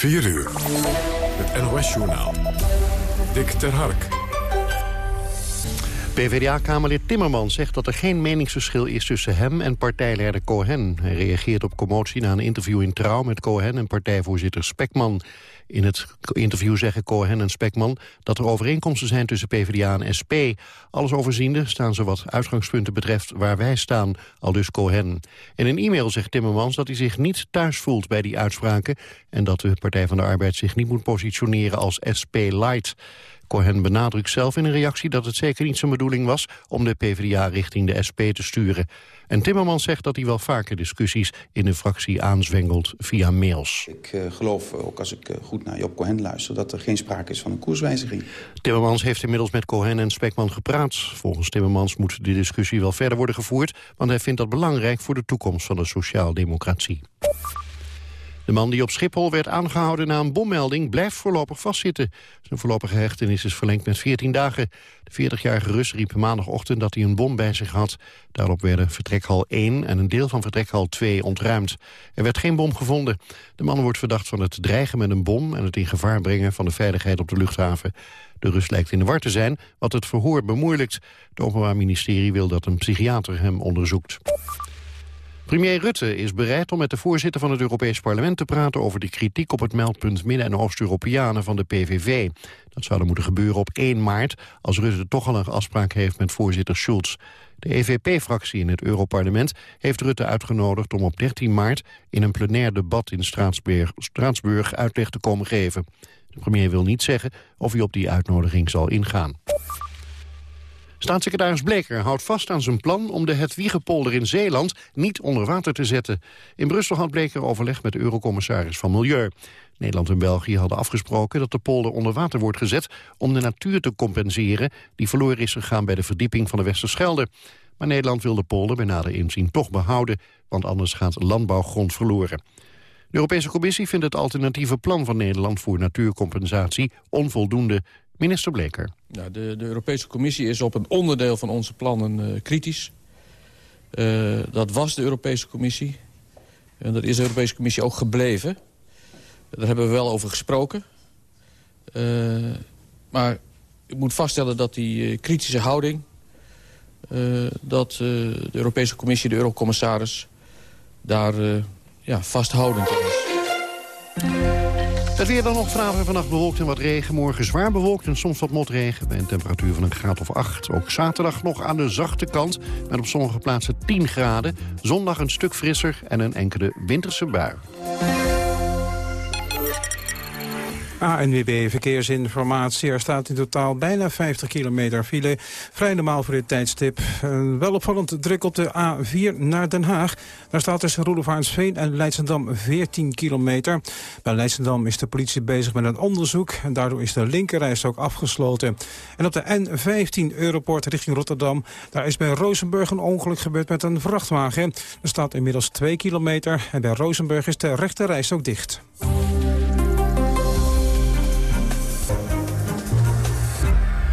4 uur. Het NOS-journaal. Dick ter Hark. PvdA-kamerlid Timmerman zegt dat er geen meningsverschil is tussen hem en partijleider Cohen. Hij reageert op commotie na een interview in Trouw met Cohen en partijvoorzitter Spekman. In het interview zeggen Cohen en Spekman dat er overeenkomsten zijn tussen PvdA en SP. Alles overziende staan ze wat uitgangspunten betreft waar wij staan, al dus Cohen. In een e-mail zegt Timmermans dat hij zich niet thuis voelt bij die uitspraken... en dat de Partij van de Arbeid zich niet moet positioneren als SP-light. Cohen benadrukt zelf in een reactie dat het zeker niet zijn bedoeling was om de PvdA richting de SP te sturen. En Timmermans zegt dat hij wel vaker discussies in de fractie aanzwengelt via mails. Ik uh, geloof, ook als ik uh, goed naar Job Cohen luister, dat er geen sprake is van een koerswijziging. Timmermans heeft inmiddels met Cohen en Spekman gepraat. Volgens Timmermans moet de discussie wel verder worden gevoerd, want hij vindt dat belangrijk voor de toekomst van de sociaaldemocratie. De man die op Schiphol werd aangehouden na een bommelding blijft voorlopig vastzitten. Zijn voorlopige hechtenis is verlengd met 14 dagen. De 40-jarige Rus riep maandagochtend dat hij een bom bij zich had. Daarop werden vertrekhal 1 en een deel van vertrekhal 2 ontruimd. Er werd geen bom gevonden. De man wordt verdacht van het dreigen met een bom... en het in gevaar brengen van de veiligheid op de luchthaven. De Rus lijkt in de war te zijn, wat het verhoor bemoeilijkt. Het Openbaar Ministerie wil dat een psychiater hem onderzoekt. Premier Rutte is bereid om met de voorzitter van het Europees Parlement te praten over de kritiek op het meldpunt Midden- en Oost-Europeanen van de PVV. Dat zou dan moeten gebeuren op 1 maart, als Rutte toch al een afspraak heeft met voorzitter Schulz. De EVP-fractie in het Europarlement heeft Rutte uitgenodigd om op 13 maart in een plenair debat in Straatsburg, Straatsburg uitleg te komen geven. De premier wil niet zeggen of hij op die uitnodiging zal ingaan. Staatssecretaris Bleker houdt vast aan zijn plan om de Hetwiegepolder in Zeeland niet onder water te zetten. In Brussel had Bleker overleg met de eurocommissaris van Milieu. Nederland en België hadden afgesproken dat de polder onder water wordt gezet om de natuur te compenseren die verloren is gegaan bij de verdieping van de Westerschelde. Maar Nederland wil de polder bij nader inzien toch behouden, want anders gaat landbouwgrond verloren. De Europese Commissie vindt het alternatieve plan van Nederland voor natuurcompensatie onvoldoende. Minister Bleker. Ja, de, de, Europese Commissie is op een onderdeel van onze plannen uh, kritisch. Uh, dat was de Europese Commissie. En dat is de Europese Commissie ook gebleven. Daar hebben we wel over gesproken. Uh, maar ik moet vaststellen dat die kritische houding... dat de Europese Commissie, de Eurocommissaris... daar ja, vasthoudend is. Het weer dan nog vanavond en vannacht bewolkt en wat regen. Morgen zwaar bewolkt en soms wat motregen bij een temperatuur van een graad of 8. Ook zaterdag nog aan de zachte kant met op sommige plaatsen 10 graden. Zondag een stuk frisser en een enkele winterse bui. ANWB Verkeersinformatie. Er staat in totaal bijna 50 kilometer file. Vrij normaal voor dit tijdstip. Uh, wel opvallend druk op de A4 naar Den Haag. Daar staat tussen Roelevaansveen en Leidsendam 14 kilometer. Bij Leidsendam is de politie bezig met een onderzoek. En daardoor is de linkerreis ook afgesloten. En op de N15 Europort richting Rotterdam. Daar is bij Rozenburg een ongeluk gebeurd met een vrachtwagen. Er staat inmiddels 2 kilometer. En bij Rozenburg is de rechterreis ook dicht.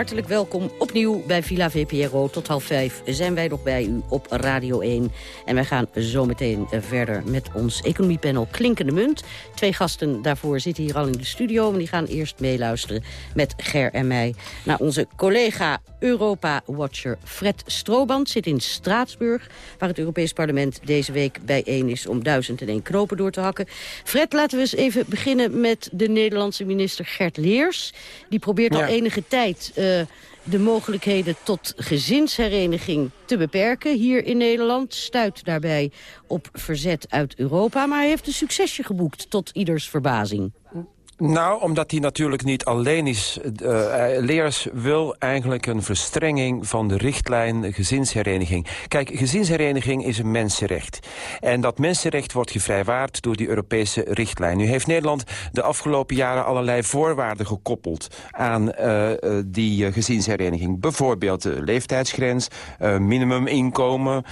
hartelijk welkom opnieuw bij Villa VPRO. Tot half vijf zijn wij nog bij u op Radio 1. En wij gaan zometeen verder met ons economiepanel Klinkende Munt. Twee gasten daarvoor zitten hier al in de studio... en die gaan eerst meeluisteren met Ger en mij... naar onze collega Europa-watcher Fred Strooband. Zit in Straatsburg, waar het Europees Parlement deze week bijeen is... om duizend en één knopen door te hakken. Fred, laten we eens even beginnen met de Nederlandse minister Gert Leers. Die probeert al enige tijd uh, de mogelijkheden tot gezinshereniging te beperken hier in Nederland. Stuit daarbij op verzet uit Europa, maar hij heeft een succesje geboekt tot ieders verbazing. Nou, omdat hij natuurlijk niet alleen is. Uh, Leers wil eigenlijk een verstrenging van de richtlijn gezinshereniging. Kijk, gezinshereniging is een mensenrecht. En dat mensenrecht wordt gevrijwaard door die Europese richtlijn. Nu heeft Nederland de afgelopen jaren allerlei voorwaarden gekoppeld aan uh, die gezinshereniging. Bijvoorbeeld de leeftijdsgrens, minimuminkomen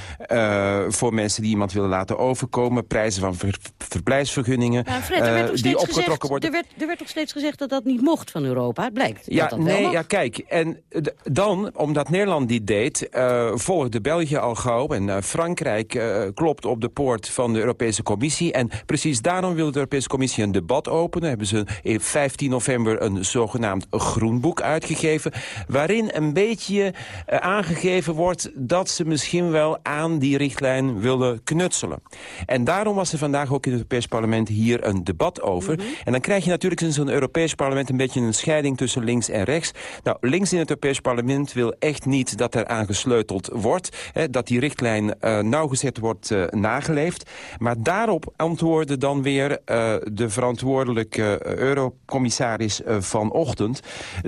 voor mensen die iemand willen laten overkomen, prijzen van ver verblijfsvergunningen nou, Fred, die opgetrokken worden. Er werd er toch steeds gezegd dat dat niet mocht van Europa? Het blijkt ja, dat dat nee, wel ja, kijk. En dan, omdat Nederland die deed, uh, volgde België al gauw. En uh, Frankrijk uh, klopt op de poort van de Europese Commissie. En precies daarom wil de Europese Commissie een debat openen. Hebben ze in 15 november een zogenaamd groenboek uitgegeven. Waarin een beetje aangegeven wordt dat ze misschien wel aan die richtlijn willen knutselen. En daarom was er vandaag ook in het Europees Parlement hier een debat over. Mm -hmm. En dan krijg je natuurlijk in zo'n Europees Parlement een beetje een scheiding tussen links en rechts. Nou, links in het Europees Parlement wil echt niet dat er aan gesleuteld wordt. Hè, dat die richtlijn uh, nauwgezet wordt uh, nageleefd. Maar daarop antwoordde dan weer uh, de verantwoordelijke eurocommissaris vanochtend...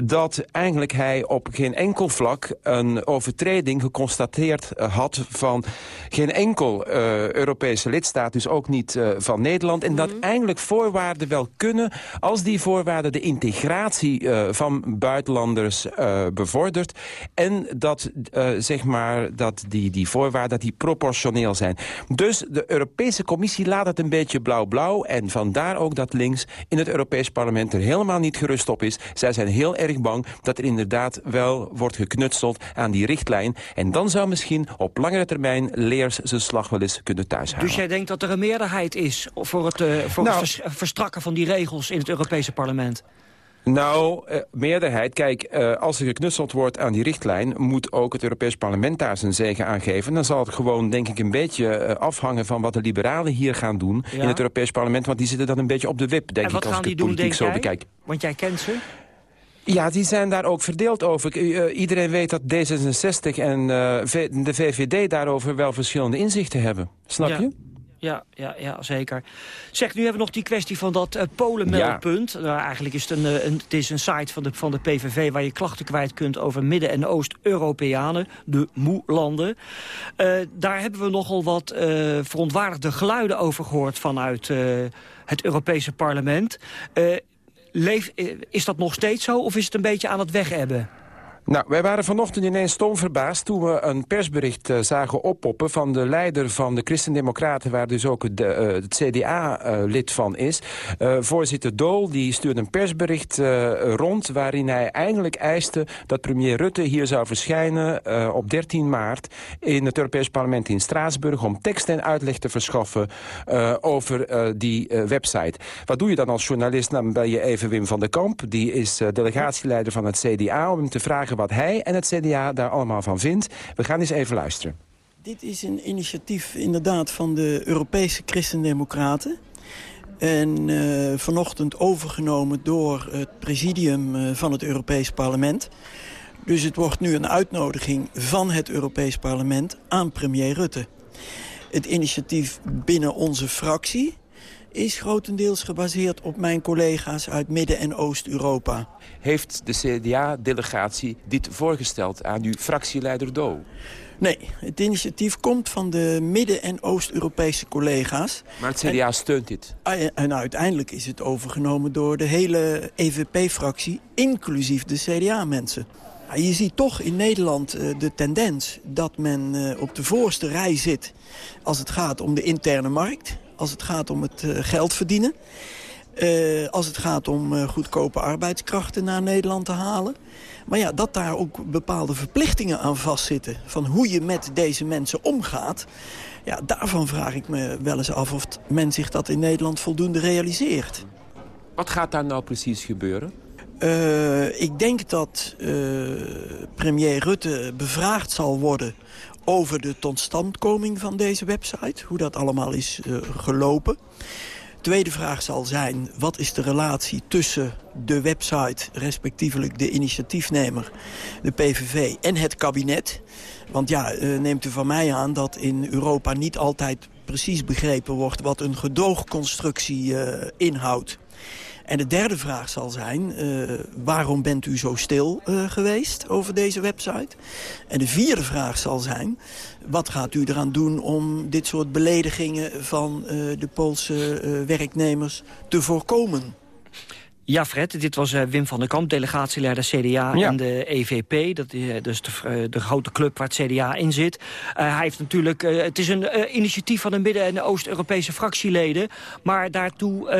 dat eigenlijk hij op geen enkel vlak een overtreding geconstateerd had... van geen enkel Europese lidstaat, dus ook niet van Nederland. En dat eigenlijk voorwaarden wel kunnen als die voorwaarden de integratie uh, van buitenlanders uh, bevordert. En dat, uh, zeg maar, dat die, die voorwaarden dat die proportioneel zijn. Dus de Europese Commissie laat het een beetje blauw-blauw. En vandaar ook dat links in het Europees Parlement er helemaal niet gerust op is. Zij zijn heel erg bang dat er inderdaad wel wordt geknutseld aan die richtlijn. En dan zou misschien op langere termijn Leers zijn slag wel eens kunnen thuishalen. Dus jij denkt dat er een meerderheid is voor het, voor nou, het verstrakken van die regels in het Europese parlement? Nou, uh, meerderheid. Kijk, uh, als er geknutseld wordt aan die richtlijn... moet ook het Europees Parlement daar zijn zegen aan geven. Dan zal het gewoon, denk ik, een beetje uh, afhangen... van wat de liberalen hier gaan doen ja. in het Europees Parlement. Want die zitten dan een beetje op de wip, denk ik, als ik die het doen, politiek zo jij? bekijk. Want jij kent ze? Ja, die zijn daar ook verdeeld over. Iedereen weet dat D66 en de VVD daarover wel verschillende inzichten hebben. Snap ja. je? Ja, ja, ja, zeker. Zeg, nu hebben we nog die kwestie van dat uh, Polen-meldpunt. Ja. Nou, eigenlijk is het een, een, het is een site van de, van de PVV... waar je klachten kwijt kunt over Midden- en Oost-Europeanen, de moe-landen. Uh, daar hebben we nogal wat uh, verontwaardigde geluiden over gehoord... vanuit het Europese parlement. Leef, is dat nog steeds zo of is het een beetje aan het wegebben? Nou, wij waren vanochtend ineens stom verbaasd toen we een persbericht uh, zagen oppoppen van de leider van de Christen-Democraten, waar dus ook de, het CDA uh, lid van is. voorzitter Dool die stuurde een persbericht rond waarin hij eindelijk eiste dat premier Rutte hier zou verschijnen op 13 maart in het Europees Parlement in Straatsburg om tekst en uitleg te verschaffen over die website. Wat doe je dan als journalist? Dan ben je even Wim van der Kamp, die is delegatieleider van het CDA, om te vragen wat hij en het CDA daar allemaal van vindt. We gaan eens even luisteren. Dit is een initiatief inderdaad van de Europese Christendemocraten. En uh, vanochtend overgenomen door het presidium uh, van het Europees Parlement. Dus het wordt nu een uitnodiging van het Europees Parlement aan premier Rutte. Het initiatief binnen onze fractie is grotendeels gebaseerd op mijn collega's uit Midden- en Oost-Europa. Heeft de CDA-delegatie dit voorgesteld aan uw fractieleider Do? Nee, het initiatief komt van de Midden- en Oost-Europese collega's. Maar het CDA en, steunt dit? En uiteindelijk is het overgenomen door de hele EVP-fractie, inclusief de CDA-mensen. Je ziet toch in Nederland de tendens dat men op de voorste rij zit... als het gaat om de interne markt, als het gaat om het uh, geld verdienen. Uh, als het gaat om uh, goedkope arbeidskrachten naar Nederland te halen. Maar ja, dat daar ook bepaalde verplichtingen aan vastzitten... van hoe je met deze mensen omgaat... Ja, daarvan vraag ik me wel eens af of men zich dat in Nederland voldoende realiseert. Wat gaat daar nou precies gebeuren? Uh, ik denk dat premier Rutte bevraagd zal worden over de totstandkoming van deze website. Hoe dat allemaal is uh, gelopen. Tweede vraag zal zijn, wat is de relatie tussen de website, respectievelijk de initiatiefnemer, de PVV en het kabinet? Want ja, uh, neemt u van mij aan dat in Europa niet altijd precies begrepen wordt wat een gedoogconstructie uh, inhoudt. En de derde vraag zal zijn, uh, waarom bent u zo stil uh, geweest over deze website? En de vierde vraag zal zijn, wat gaat u eraan doen om dit soort beledigingen van uh, de Poolse werknemers te voorkomen? Ja, Fred, dit was uh, Wim van der Kamp, delegatieleider CDA en de EVP. Dat is uh, dus de, uh, de, grote club waar het CDA in zit. hij heeft natuurlijk, het is een initiatief van de Midden- en Oost-Europese fractieleden. Maar daartoe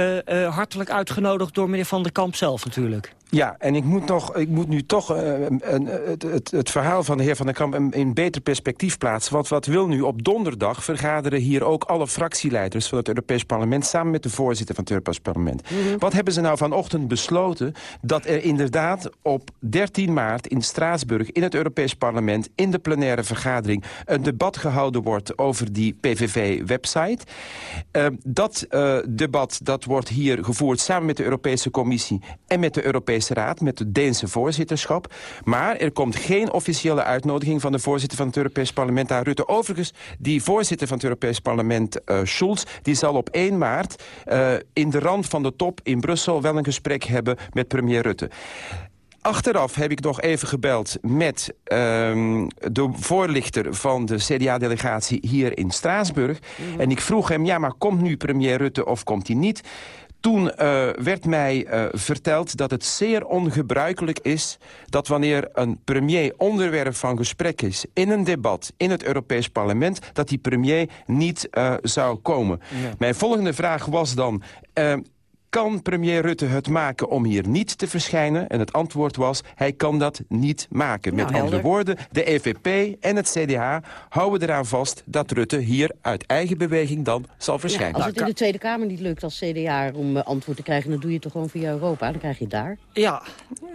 hartelijk uitgenodigd door meneer van der Kamp zelf natuurlijk. Ja, en ik moet, nog, ik moet nu toch uh, een, het, het, het, verhaal van de heer Van der Kamp in, in beter perspectief plaatsen. Want wat wil nu? Op donderdag vergaderen hier ook alle fractieleiders van het Europees Parlement... samen met de voorzitter van het Europees Parlement. Mhm. Wat hebben ze nou vanochtend besloten? Dat er inderdaad op 13 maart in Straatsburg in het Europees Parlement... in de plenaire vergadering een debat gehouden wordt over die PVV-website. Uh, dat uh, debat dat wordt hier gevoerd samen met de Europese Commissie en met de Europese Raad met het Deense voorzitterschap. Maar er komt geen officiële uitnodiging van de voorzitter van het Europees Parlement daar Rutte. Overigens, die voorzitter van het Europees Parlement, uh, Schulz, die zal op 1 maart uh, in de rand van de top in Brussel wel een gesprek hebben met premier Rutte. Achteraf heb ik nog even gebeld met um, de voorlichter van de CDA-delegatie hier in Straatsburg. Mm -hmm. En ik vroeg hem, ja, maar komt nu premier Rutte of komt hij niet? Toen uh, werd mij uh, verteld dat het zeer ongebruikelijk is... dat wanneer een premier onderwerp van gesprek is... in een debat in het Europees Parlement... dat die premier niet uh, zou komen. Ja. Mijn volgende vraag was dan... Kan premier Rutte het maken om hier niet te verschijnen? En het antwoord was, hij kan dat niet maken. Met nou, andere woorden, de EVP en het CDA houden eraan vast... dat Rutte hier uit eigen beweging dan zal verschijnen. Ja, als het in de Tweede Kamer niet lukt als CDA om uh, antwoord te krijgen... dan doe je het toch gewoon via Europa, dan krijg je het daar. Ja.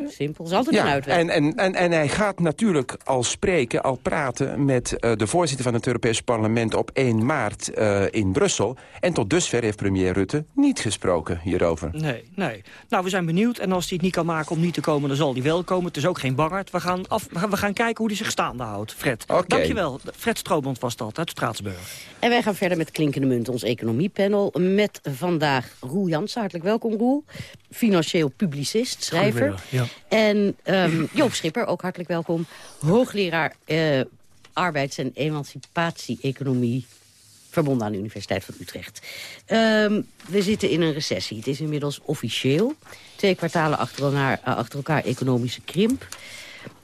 Simpel, dat is altijd ja, een uitweg. En, en, en, en hij gaat natuurlijk al spreken, al praten... met uh, de voorzitter van het Europees Parlement op 1 maart uh, in Brussel. En tot dusver heeft premier Rutte niet gesproken hierover. Nee, nee. Nou, we zijn benieuwd. En als hij het niet kan maken om niet te komen, dan zal hij wel komen. Het is ook geen bangert. We gaan, af, we gaan kijken hoe hij zich staande houdt, Fred. Okay. Dankjewel. Fred Stroobond was dat, uit Straatsburg. En wij gaan verder met Klinkende Munt, ons economiepanel. Met vandaag Roel Jansen. Hartelijk welkom, Roel. Financieel publicist, schrijver. Ja. En um, Joop Schipper, ook hartelijk welkom. Hoogleraar uh, arbeids- en emancipatie-economie verbonden aan de Universiteit van Utrecht. Um, we zitten in een recessie. Het is inmiddels officieel. Twee kwartalen achter elkaar, achter elkaar economische krimp.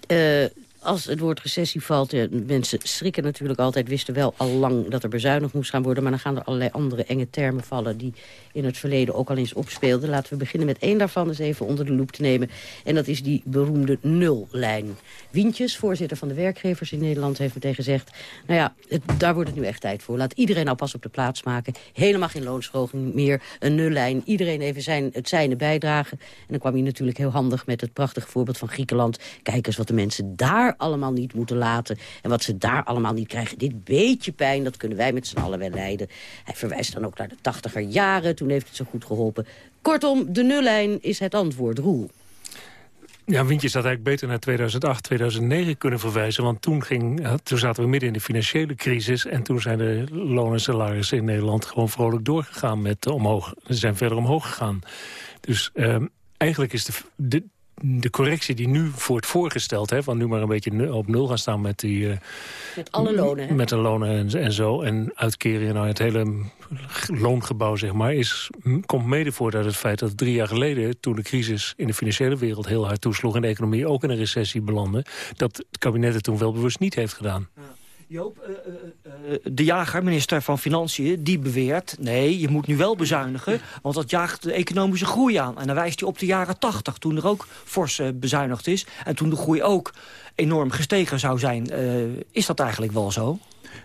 Uh, als het woord recessie valt, ja, mensen schrikken natuurlijk altijd... wisten wel al lang dat er bezuinigd moest gaan worden... maar dan gaan er allerlei andere enge termen vallen... die in het verleden ook al eens opspeelden. Laten we beginnen met één daarvan eens even onder de loep te nemen. En dat is die beroemde nullijn. Wientjes, voorzitter van de werkgevers in Nederland, heeft meteen gezegd... nou ja, daar wordt het nu echt tijd voor. Laat iedereen nou pas op de plaats maken. Helemaal geen loonsverhoging meer, een nullijn. Iedereen even zijn, het zijne bijdragen. En dan kwam hij natuurlijk heel handig met het prachtige voorbeeld van Griekenland. Kijk eens wat de mensen daar allemaal niet moeten laten. En wat ze daar allemaal niet krijgen. Dit beetje pijn, dat kunnen wij met z'n allen wel leiden. Hij verwijst dan ook naar de tachtiger jaren. Toen heeft het zo goed geholpen. Kortom, de nullijn is het antwoord. Roel. Ja, Windjes had eigenlijk beter naar 2008, 2009 kunnen verwijzen. Want toen, ging, toen zaten we midden in de financiële crisis... en toen zijn de lonen en salarissen in Nederland gewoon vrolijk doorgegaan met omhoog. Ze zijn verder omhoog gegaan. Dus um, eigenlijk is de, de, de correctie die nu wordt voorgesteld... Hè, van nu maar een beetje op nul gaan staan met die... Uh, met alle lonen, hè? Met de lonen en, en zo. En uitkeringen, nou, het hele loongebouw, zeg maar... Is, komt mede voort uit het feit dat drie jaar geleden... toen de crisis in de financiële wereld heel hard toesloeg... en de economie ook in een recessie belandde... dat het kabinet het toen wel bewust niet heeft gedaan. Ja. Joop, uh, uh, de jager, minister van Financiën, die beweert... nee, je moet nu wel bezuinigen, want dat jaagt de economische groei aan. En dan wijst hij op de jaren 80, toen er ook fors bezuinigd is... en toen de groei ook enorm gestegen zou zijn. is dat eigenlijk wel zo?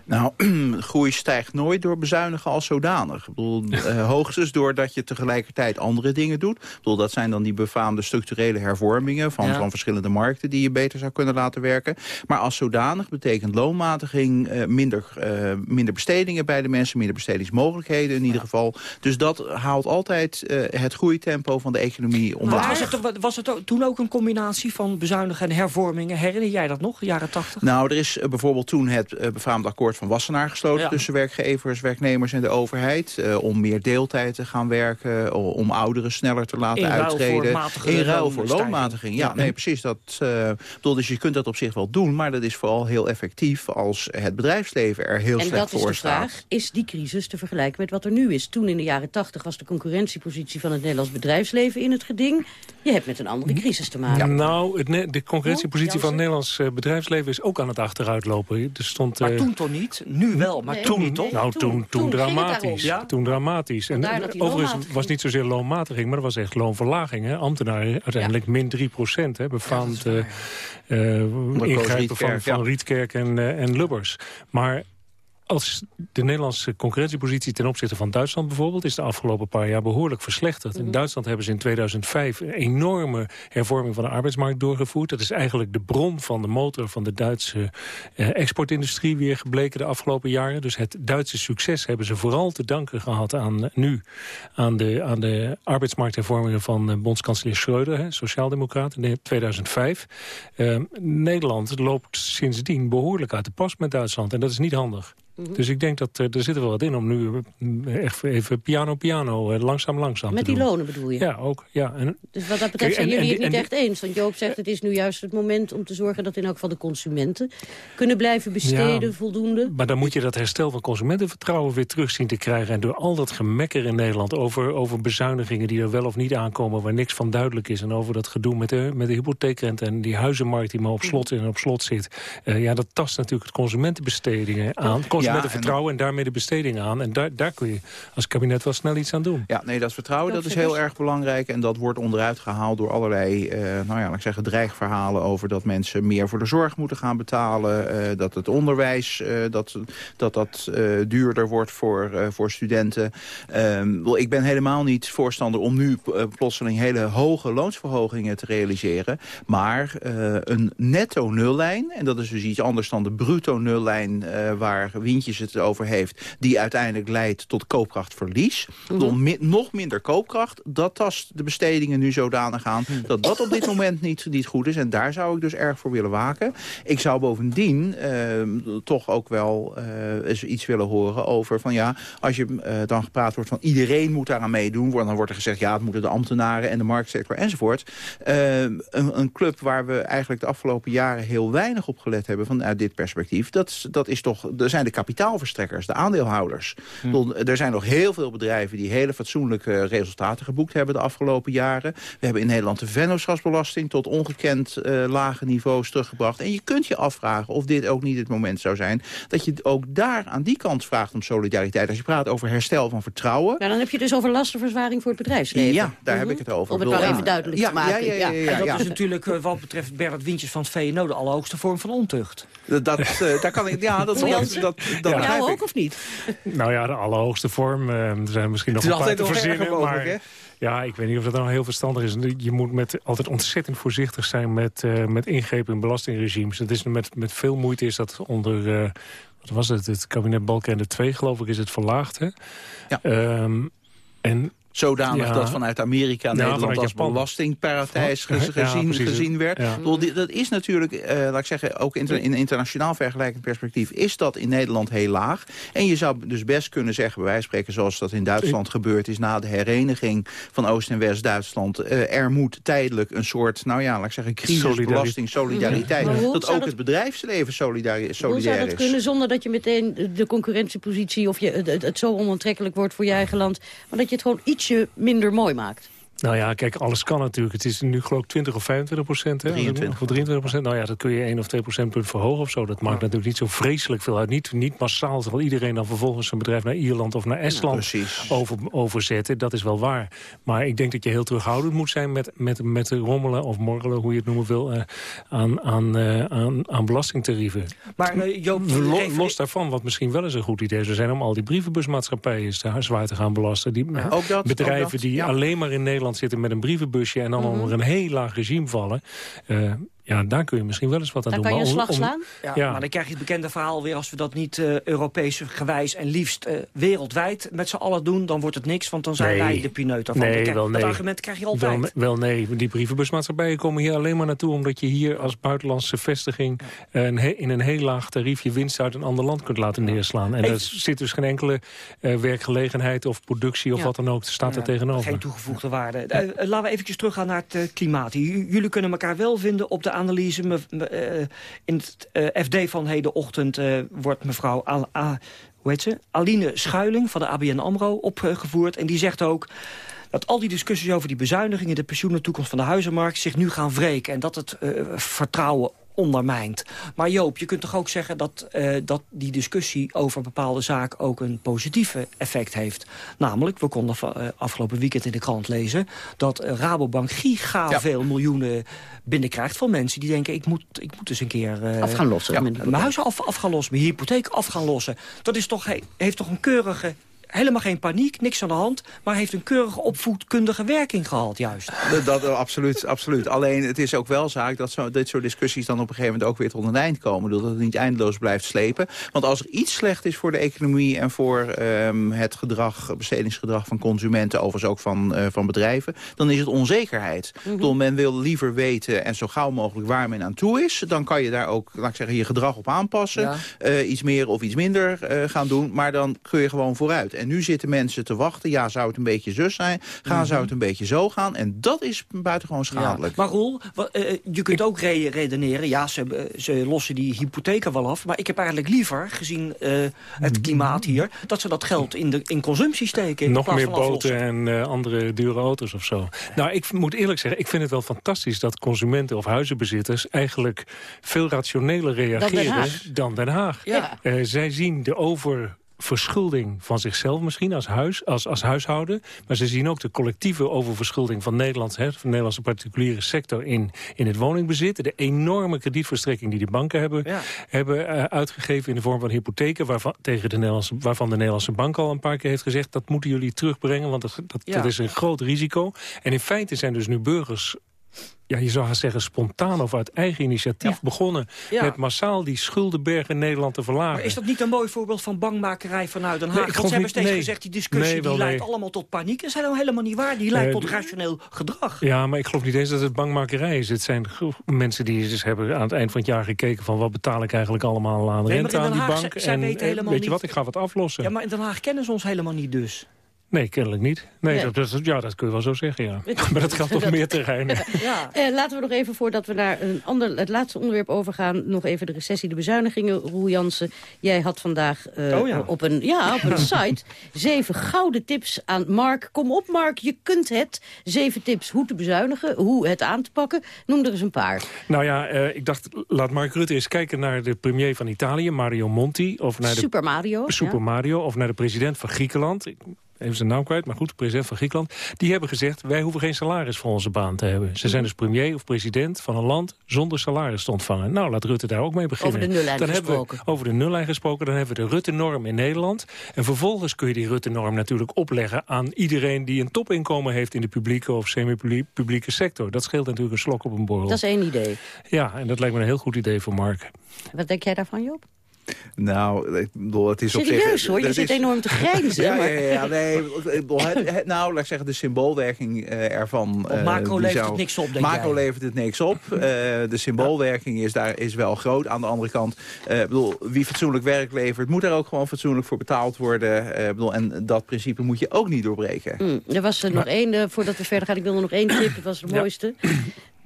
Nou, groei stijgt nooit door bezuinigen als zodanig. Ik bedoel, uh, hoogstens doordat je tegelijkertijd andere dingen doet. Ik bedoel, dat zijn dan die befaamde structurele hervormingen... Van, ja. van verschillende markten die je beter zou kunnen laten werken. Maar als zodanig betekent loonmatiging uh, minder, uh, minder bestedingen bij de mensen... minder bestedingsmogelijkheden in ieder geval. Dus dat haalt altijd het groeitempo van de economie omlaag. Was het, was het toen ook een combinatie van bezuinigen en hervormingen... Herinner jij dat nog, jaren 80? Nou, er is bijvoorbeeld toen het befaamde akkoord van Wassenaar gesloten... tussen werkgevers, werknemers en de overheid... om meer deeltijd te gaan werken, om ouderen sneller te laten in uittreden. Voor in ruil voor loonmatiging. Ja, nee, precies. Dat, bedoel, dus je kunt dat op zich wel doen, maar dat is vooral heel effectief... als het bedrijfsleven er heel slecht voor staat. En dat is de vraag, is die crisis te vergelijken met wat er nu is? Toen in de jaren 80 was de concurrentiepositie van het Nederlands bedrijfsleven in het geding. Je hebt met een andere crisis te maken. Nou, het de concurrentiepositie van het Nederlands eh, bedrijfsleven is ook aan het achteruitlopen. Er stond, maar uh, toen toch niet? Nu wel, maar toen niet toch? Nou, toen, toen, dramatisch. Ja? Toen dramatisch. En, en overigens was niet zozeer loonmatiging, maar dat was echt loonverlaging. Hè? Ambtenaren uiteindelijk min 3 procent. Hè? Befaamd uh, ingrijpen van, van Rietkerk en, en Lubbers. Maar als de Nederlandse concurrentiepositie ten opzichte van Duitsland bijvoorbeeld... is de afgelopen paar jaar behoorlijk verslechterd. In mhm. Duitsland hebben ze in 2005 een enorme hervorming van de arbeidsmarkt doorgevoerd. Dat is eigenlijk de bron van de motor van de Duitse eh, exportindustrie weer gebleken de afgelopen jaren. Dus het Duitse succes hebben ze vooral te danken gehad aan eh, nu... aan de, aan de arbeidsmarkthervormingen van uh, bondskanselier Schreuder, sociaaldemocraat, in 2005. Uh, Nederland loopt sindsdien behoorlijk uit de pas met Duitsland. En dat is niet handig. Mhm. Dus ik denk dat uh, er zit er wel wat in om nu eh, echt even piano piano, uh, langzaam langzaam Met die lonen bedoel je? Ja, ook. Ja. En, dus wat dat betreft zijn jullie het niet echt eens? Want Joop zegt het is nu juist het moment om te zorgen dat in elk geval de consumenten kunnen blijven besteden voldoende. Maar dan moet je dat herstel van consumentenvertrouwen weer terug zien te krijgen. En door al dat gemekker in Nederland over, over bezuinigingen die er wel of niet aankomen, waar niks van duidelijk is. En over dat gedoe met de, met de hypotheekrente en die huizenmarkt die maar op slot en op slot zit. ja, dat tast natuurlijk het consumentenbestedingen aan met het vertrouwen en daarmee de besteding aan. En daar, daar kun je als kabinet wel snel iets aan doen. Ja, nee, dat vertrouwen dat, is heel erg belangrijk. En dat wordt onderuit gehaald door allerlei, uh, nou ja, laat ik zeggen, dreigverhalen over dat mensen meer voor de zorg moeten gaan betalen. Uh, dat het onderwijs, uh, dat dat, dat duurder wordt voor, voor studenten. Ehm, ik ben helemaal niet voorstander om nu plotseling hele hoge loonsverhogingen te realiseren. Maar een netto nullijn, en dat is dus iets anders dan de bruto nullijn waar Wientjes het over heeft... die uiteindelijk leidt tot koopkrachtverlies. Mm nog minder koopkracht, dat tast de bestedingen nu zodanig aan... Mhm. dat dat op dit moment niet, niet goed is. En daar zou ik dus erg voor willen waken. Ik zou bovendien ehm, toch ook wel uh, eens iets willen horen over... van ja, als je uh, dan gepraat wordt van iedereen moet daaraan meedoen... dan wordt er gezegd ja, het moeten de ambtenaren en de marktsector enzovoort. Uh, een, een, club waar we eigenlijk de afgelopen jaren heel weinig op gelet hebben... vanuit dit perspectief, dat, dat is toch, er zijn de kapitaalverstrekkers, de aandeelhouders. Hm. Er zijn nog heel veel bedrijven die hele fatsoenlijke resultaten geboekt hebben de afgelopen jaren. We hebben in Nederland de vennootschapsbelasting tot ongekend uh, lage niveaus teruggebracht. En je kunt je afvragen of dit ook niet het moment zou zijn... dat je ook daar aan die kant vraagt om solidariteit. Als je praat over herstel van vertrouwen... Ja, dan heb je dus over lastenverzwaring voor het bedrijfsleven. Ja, daar heb ik het over. Om het wel even duidelijk te maken. Ja, ja, ja, dat is natuurlijk uh, wat betreft Bernard Wintjes van het VNO... de allerhoogste vorm van ontucht. Dat, uh, daar kan ik, ja, dat, dat, dat, dat ja. jou ook of niet? Nou ja, de allerhoogste vorm. Uh, er zijn misschien nog een paar te verzinnen. maar, ja, ik weet niet of dat nou heel verstandig is. Je moet met, altijd ontzettend voorzichtig zijn met, uh, met ingrepen in belastingregimes. Het is met, met veel moeite is dat onder... Uh, wat was het? Het kabinet Balkenende 2, geloof ik, is het verlaagd. Hè? Ja. Um, en zodanig dat vanuit Amerika Nederland als belastingparadijs gezien, gezien werd. Dat is natuurlijk, uh, laat ik zeggen, ook in, in internationaal vergelijkend perspectief... is dat in Nederland heel laag. En je zou dus best kunnen zeggen, bij wijze van spreken... zoals dat in Duitsland gebeurd is na de hereniging van Oost- en West-Duitsland... Uh, er moet tijdelijk een soort, nou ja, laat ik zeggen, crisisbelasting, solidariteit... dat ook het bedrijfsleven solidair, solidair is. Hoe zou dat kunnen zonder dat je meteen de concurrentiepositie... of je, het, het zo onaantrekkelijk wordt voor je eigen land... maar dat je het gewoon iets minder mooi maakt. Nou ja, kijk, alles kan natuurlijk. Het is nu geloof ik 20 of 25 procent. Hè? 23. Of 23 procent. Nou ja, dat kun je 1 of 2 procentpunt verhogen of zo. Dat maakt natuurlijk niet zo vreselijk veel uit. Niet, niet massaal zal iedereen dan vervolgens zijn bedrijf naar Ierland of naar Estland over, overzetten. Dat is wel waar. Maar ik denk dat je heel terughoudend moet zijn met, met, met rommelen of morrelen, hoe je het noemen wil, uh, aan, aan, uh, aan, aan belastingtarieven. Maar uh, Joop, los daarvan, wat misschien wel eens een goed idee zou zijn om al die brievenbusmaatschappijen zwaar te gaan belasten. Die ook dat, bedrijven ook dat, die alleen maar in Nederland zitten met een brievenbusje... en dan mm onder een heel laag regime vallen... Uh, Ja, daar kun je misschien wel eens wat aan doen. Daar kan je een slag slaan? Ja, maar dan krijg je het bekende verhaal weer... als we dat niet uh, Europees gewijs en liefst uh, wereldwijd met z'n allen doen... dan wordt het niks, want dan zijn wij de pineut daarvan. Nee, wel nee. Dat argument krijg je altijd. Wel, wel, nee, die brievenbusmaatschappijen komen hier alleen maar naartoe... omdat je hier als buitenlandse vestiging uh, een in een heel laag tarief... je winst uit een ander land kunt laten neerslaan. En er zit dus geen enkele werkgelegenheid of productie of wat dan ook. staat er tegenover. Geen toegevoegde waarde. laten we eventjes teruggaan naar het klimaat. jullie kunnen elkaar wel vinden op de analyse. Me, uh, in het uh, FD van hedenochtend uh, wordt mevrouw? Aline Schuiling van de ABN AMRO opgevoerd. En die zegt ook dat al die discussies over die bezuinigingen... de pensioenen, toekomst van de huizenmarkt zich nu gaan wreken. En dat het vertrouwen ondermijnt. Maar Joop, je kunt toch ook zeggen dat, uh, dat die discussie over bepaalde zaken ook een positieve effect heeft. Namelijk, we konden uh, afgelopen weekend in de krant lezen dat uh, Rabobank giga ja. veel miljoenen binnenkrijgt van mensen die denken ik moet, ik moet eens een keer... af gaan lossen. Ja, mijn huis af, af gaan lossen, mijn hypotheek af gaan lossen. Dat is toch, heeft toch een keurige helemaal geen paniek, niks aan de hand... maar heeft een keurige opvoedkundige werking gehad, juist. Dat, dat absoluut, absoluut. Alleen het is ook wel zaak dat zo, dit soort discussies... dan op een gegeven moment ook weer tot een eind komen. Dat het niet eindeloos blijft slepen. Want als er iets slecht is voor de economie... en voor um, het gedrag, bestedingsgedrag van consumenten... overigens ook van, uh, van bedrijven... dan is het onzekerheid. Mm -hmm. Men wil liever weten en zo gauw mogelijk waar men aan toe is. Dan kan je daar ook, laat ik zeggen, je gedrag op aanpassen. Ja. Uh, iets meer of iets minder uh, gaan doen. Maar dan kun je gewoon vooruit. En nu zitten mensen te wachten. Ja, zou het een beetje zus zijn? Gaan, mm -hmm. zou het een beetje zo gaan? En dat is buitengewoon schadelijk. Ja. Maar Roel, uh, je kunt ook re redeneren. Ja, ze, ze lossen die hypotheken wel af. Maar ik heb eigenlijk liever, gezien uh, het klimaat hier... dat ze dat geld in, de, in consumptie steken. Nog meer boten en uh, andere dure auto's of zo. Nou, ik moet eerlijk zeggen, ik vind het wel fantastisch... dat consumenten of huizenbezitters eigenlijk veel rationeler reageren dan Den Haag. Dan Den Haag. Ja. Uh, zij zien de over verschulding van zichzelf misschien als, huis, als, als huishouden. Maar ze zien ook de collectieve oververschulding van, Nederland, hè, van de Nederlandse particuliere sector in, in het woningbezit. De enorme kredietverstrekking die de banken hebben, ja. hebben uh, uitgegeven in de vorm van hypotheken. Waarvan, tegen de Nederlandse, waarvan de Nederlandse bank al een paar keer heeft gezegd... dat moeten jullie terugbrengen, want dat, dat, ja. dat is een groot risico. En in feite zijn dus nu burgers ja, je zou gaan zeggen spontaan of uit eigen initiatief ja. begonnen... Ja. met massaal die schuldenberg in Nederland te verlagen. Maar is dat niet een mooi voorbeeld van bangmakerij vanuit Den Haag? Nee, Want ze hebben steeds nee, gezegd, die discussie nee, die leidt allemaal tot paniek. Dat is helemaal niet waar. Die leidt uh, tot rationeel gedrag. Ja, maar ik geloof niet eens dat het bangmakerij is. Het zijn mensen die dus hebben aan het eind van het jaar gekeken... van wat betaal ik eigenlijk allemaal aan rente aan die bank. en weet weet je niet. wat, ik ga wat aflossen. Ja, maar in Den Haag kennen ze ons helemaal niet dus. Nee, kennelijk niet. Nee, nee. Dat, dat, ja, dat kun je wel zo zeggen, ja. maar dat geldt op meer terreinen. Ja. Eh, laten we nog even, voordat we naar een ander, het laatste onderwerp overgaan... nog even de recessie, de bezuinigingen. Roel Jansen, jij had vandaag uh, oh, ja. op, een, ja, op een site zeven gouden tips aan Mark. Kom op, Mark, je kunt het. Zeven tips hoe te bezuinigen, hoe het aan te pakken. Noem er eens een paar. Nou ja, uh, ik dacht, laat Mark Rutte eens kijken naar de premier van Italië, Mario Monti. Of naar de, Super Mario. Super ja. Mario, of naar de president van Griekenland even zijn naam kwijt, maar goed, de president van Griekenland... die hebben gezegd, wij hoeven geen salaris voor onze baan te hebben. Ze zijn dus premier of president van een land zonder salaris te ontvangen. Nou, laat Rutte daar ook mee beginnen. Over de nullijn dan gesproken. Hebben we, over de nullijn gesproken, dan hebben we de Rutte-norm in Nederland. En vervolgens kun je die Rutte-norm natuurlijk opleggen... aan iedereen die een topinkomen heeft in de publieke of semi-publieke sector. Dat scheelt natuurlijk een slok op een borrel. Dat is één idee. Ja, en dat lijkt me een heel goed idee voor Mark. Wat denk jij daarvan, Job? Nou, ik bedoel, het is Serieus, op zich... hoor, je zit is, enorm te grijnzen. ja, ja, ja, nee, ik bedoel, het, het, nou, laat ik zeggen, de symboolwerking uh, ervan... Op macro uh, levert zou, het niks op, denk Macro jij. levert het niks op. Uh, de symboolwerking is, daar, is wel groot. Aan de andere kant, ik bedoel, wie fatsoenlijk werk levert... moet daar ook gewoon fatsoenlijk voor betaald worden. bedoel, en dat principe moet je ook niet doorbreken. Mm, er was er nog één, voordat we verder gaan, ik wil er nog één tip, dat was de mooiste.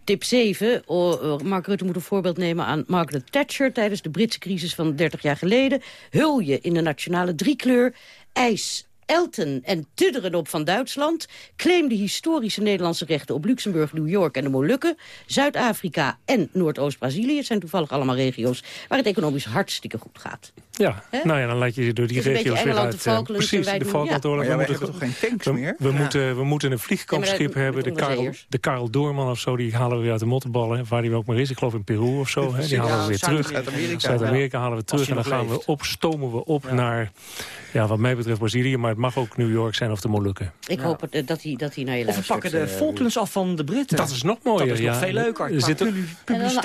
Tip 7. Oh, Mark Rutte moet een voorbeeld nemen aan Margaret Thatcher... tijdens de Britse crisis van 30 jaar geleden. Hul je in de nationale driekleur. IJs, Elten en tudderen op van Duitsland... claim de historische Nederlandse rechten op Luxemburg, New York en de Molukken... Zuid-Afrika en Noordoost-Brazilië. Het zijn toevallig allemaal regio's waar het economisch hartstikke goed gaat. Ja, He? nou ja, dan laat je je door die regio's weer uit. De precies, de Falklandoorlog. Ja. We, moeten, toch geen tanks we, meer? We, ja. moeten, we moeten een vliegkampschip ja, hebben. De Karel, de Karel Doorman of zo, die halen we weer uit de mottenballen. Waar die ook maar is. Ik geloof in Peru of zo. He, die halen we weer terug. Zuid-Amerika Zuid halen we terug. En dan gaan we op, stomen we op naar, ja, wat mij betreft Brazilië. Maar mag ook New York zijn of de Molukken. Ik hoop het, dat hij dat hij naar je Of we luistert. pakken de eh, Falklands af van de Britten. Dat is nog mooier. Dat is nog ja. veel leuker. Er En dan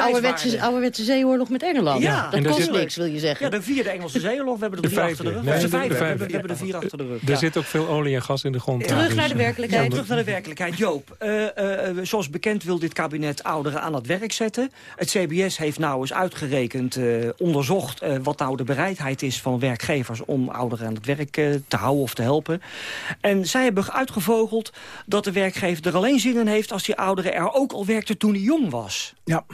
een ouderwetse, zeeoorlog met Engeland. Ja, dat kost niks, wil je zeggen. Ja, de vierde Engelse zeeoorlog. We hebben er De drie achter de rug. Nee, de de vijfde. We hebben, we hebben er vier achter de rug. Er Ja. zit ook veel olie en gas in de grond. Terug naar de werkelijkheid. Ja, terug naar de werkelijkheid. Joop, eh, eh, eh, zoals bekend wil dit kabinet ouderen aan het werk zetten. Het CBS heeft nou eens uitgerekend, eh, onderzocht... eh, wat nou de bereidheid is van werkgevers om ouderen aan het werk te houden of te helpen. En zij hebben uitgevogeld dat de werkgever er alleen zin in heeft... als die ouderen er ook al werkte toen hij jong was. Ja.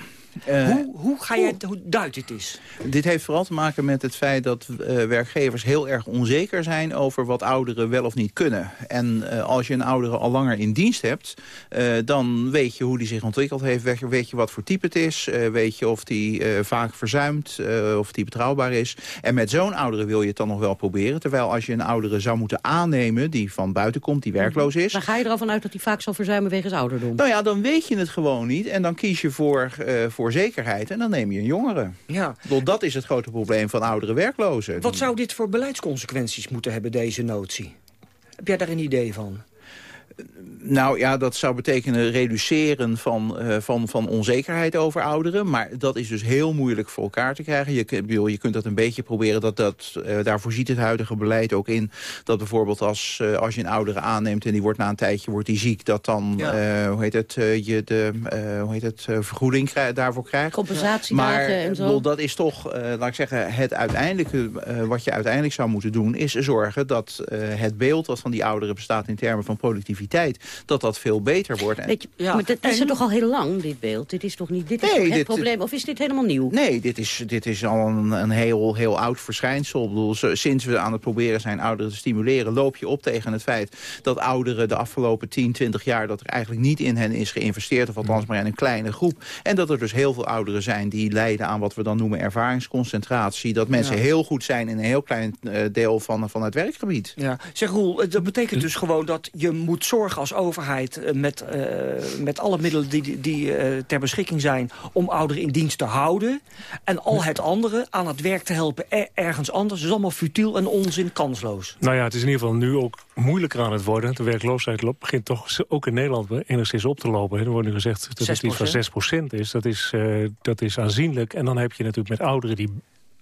Eh, hoe, hoe, ga jij, hoe duidt dit is? Dit heeft vooral te maken met het feit dat eh, werkgevers heel erg onzeker zijn over wat ouderen wel of niet kunnen. En eh, als je een oudere al langer in dienst hebt, eh, dan weet je hoe die zich ontwikkeld heeft. Weet je- Weet je wat voor type het is. eh, weet je of die eh, vaak verzuimt, eh, of die betrouwbaar is. En met zo'n oudere wil je het dan nog wel proberen. Terwijl als je een oudere zou moeten aannemen die van buiten komt, die werkloos is. Dan ga je er al vanuit dat hij vaak zal verzuimen wegens ouderdom. Nou ja, dan weet je het gewoon niet. En dan kies je voor, eh, voor zekerheid en dan neem je een jongere. Ja. Bedoel, Dat is het grote probleem van oudere werklozen. Wat zou dit voor beleidsconsequenties moeten hebben, deze notie? Heb jij daar een idee van? Nou ja, dat zou betekenen reduceren van, eh, van, van onzekerheid over ouderen. Maar dat is dus heel moeilijk voor elkaar te krijgen. Je, bedoel, je kunt dat een beetje proberen. Dat, dat, eh, daarvoor ziet het huidige beleid ook in. Dat bijvoorbeeld als, eh, als je een oudere aanneemt en die wordt na een tijdje wordt die ziek. Dat dan, Ja. eh, hoe heet het, eh, je de eh, hoe heet het, eh, vergoeding daarvoor krijgt. Compensatiedagen Maar en zo. bedoel, dat is toch, eh, laat ik zeggen, het uiteindelijke, eh, wat je uiteindelijk zou moeten doen... is zorgen dat eh, het beeld wat van die ouderen bestaat in termen van productiviteit... dat dat veel beter wordt. En- Weet je, Ja, maar dat is er en- toch al heel lang, dit beeld? Dit is toch niet dit is Nee, toch het dit- probleem? Of is dit helemaal nieuw? Nee, dit is, dit is al een, een heel, heel oud verschijnsel. Ik bedoel, sinds we aan het proberen zijn ouderen te stimuleren... loop je op tegen het feit dat ouderen de afgelopen 10, 20 jaar... dat er eigenlijk niet in hen is geïnvesteerd... of althans maar in een kleine groep. En dat er dus heel veel ouderen zijn die lijden aan wat we dan noemen ervaringsconcentratie. Dat mensen Ja. heel goed zijn in een heel klein eh, deel van, van het werkgebied. Ja. Zeg Roel, eh, dat betekent dus gewoon dat je moet zorgen als overheid... eh, met, eh, met alle middelen die, die- eh, ter beschikking zijn... om ouderen in dienst te houden. En al het andere aan het werk te helpen er- ergens anders. is allemaal futiel en onzin, kansloos. Nou ja, het is in ieder geval nu ook moeilijker aan het worden. De werkloosheid loopt- begint toch ook in Nederland enigszins op te lopen. Er wordt nu gezegd dat het iets van 6% is. Dat is, dat is aanzienlijk. En dan heb je natuurlijk met ouderen die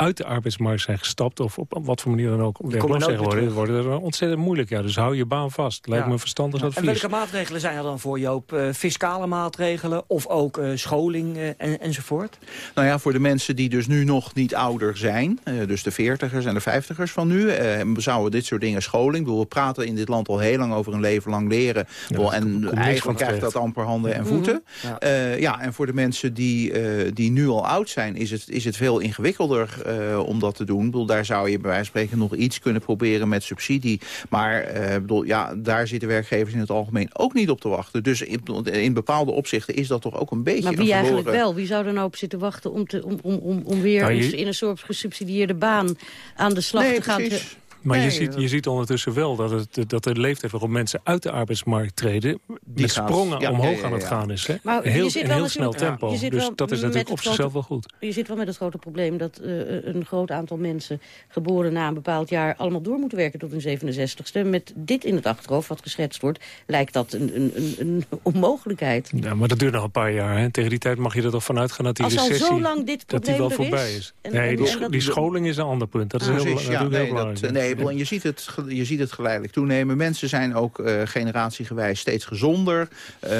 uit de arbeidsmarkt zijn gestapt... of op wat voor manier dan ook werkloos zijn geworden... worden er ontzettend moeilijk. Ja, dus hou je baan vast. Lijkt Ja. me verstandig En advies. welke maatregelen zijn er dan voor, Joop? Eh, fiscale maatregelen of ook eh, scholing eh, en, enzovoort? Nou ja, voor de mensen die dus nu nog niet ouder zijn... eh, dus de veertigers en de vijftigers van nu... eh, zouden dit soort dingen scholing... Ik bedoel, we praten in dit land al heel lang over een leven lang leren. En eigenlijk krijgt dat amper handen en voeten. Ja. Eh, ja, en voor de mensen die, eh, die nu al oud zijn... is het, is het veel ingewikkelder eh, om dat te doen. Ik bedoel, daar zou je bij wijze van spreken nog iets kunnen proberen met subsidie. Maar eh, bedoel, ja, daar zitten werkgevers in het algemeen ook niet op te wachten. Dus in, in bepaalde opzichten is dat toch ook een beetje Maar een wie eigenlijk wel? Wie zou er nou op zitten wachten om, te, om, om, om, om weer Nou, je- in een soort gesubsidieerde baan aan de slag Nee, te gaan? precies. Maar Nee, je, ziet, je ziet ondertussen wel dat, het, dat de leeftijd waarop mensen uit de arbeidsmarkt treden... met gaat- sprongen ja, omhoog ja, ja, aan het ja. gaan is. Hè? Maar je heel, zit in wel heel snel tempo. je zit Dus wel dat is natuurlijk op zichzelf wel goed. Je zit wel met het grote probleem dat eh, een groot aantal mensen... geboren na een bepaald jaar allemaal door moeten werken tot hun 67ste. Met dit in het achterhoofd, wat geschetst wordt... lijkt dat een, een, een, een onmogelijkheid. Ja, maar dat duurt nog een paar jaar. Hè. Tegen die tijd mag je er toch van uitgaan dat die Als al recessie... zo lang dit dat die probleem wel er voorbij is. is. En- nee, en- die, en die scholing is een ander punt. Dat is heel, natuurlijk nee, heel belangrijk. En je ziet, het, je ziet het geleidelijk toenemen. Mensen zijn ook eh, generatiegewijs steeds gezonder. Eh,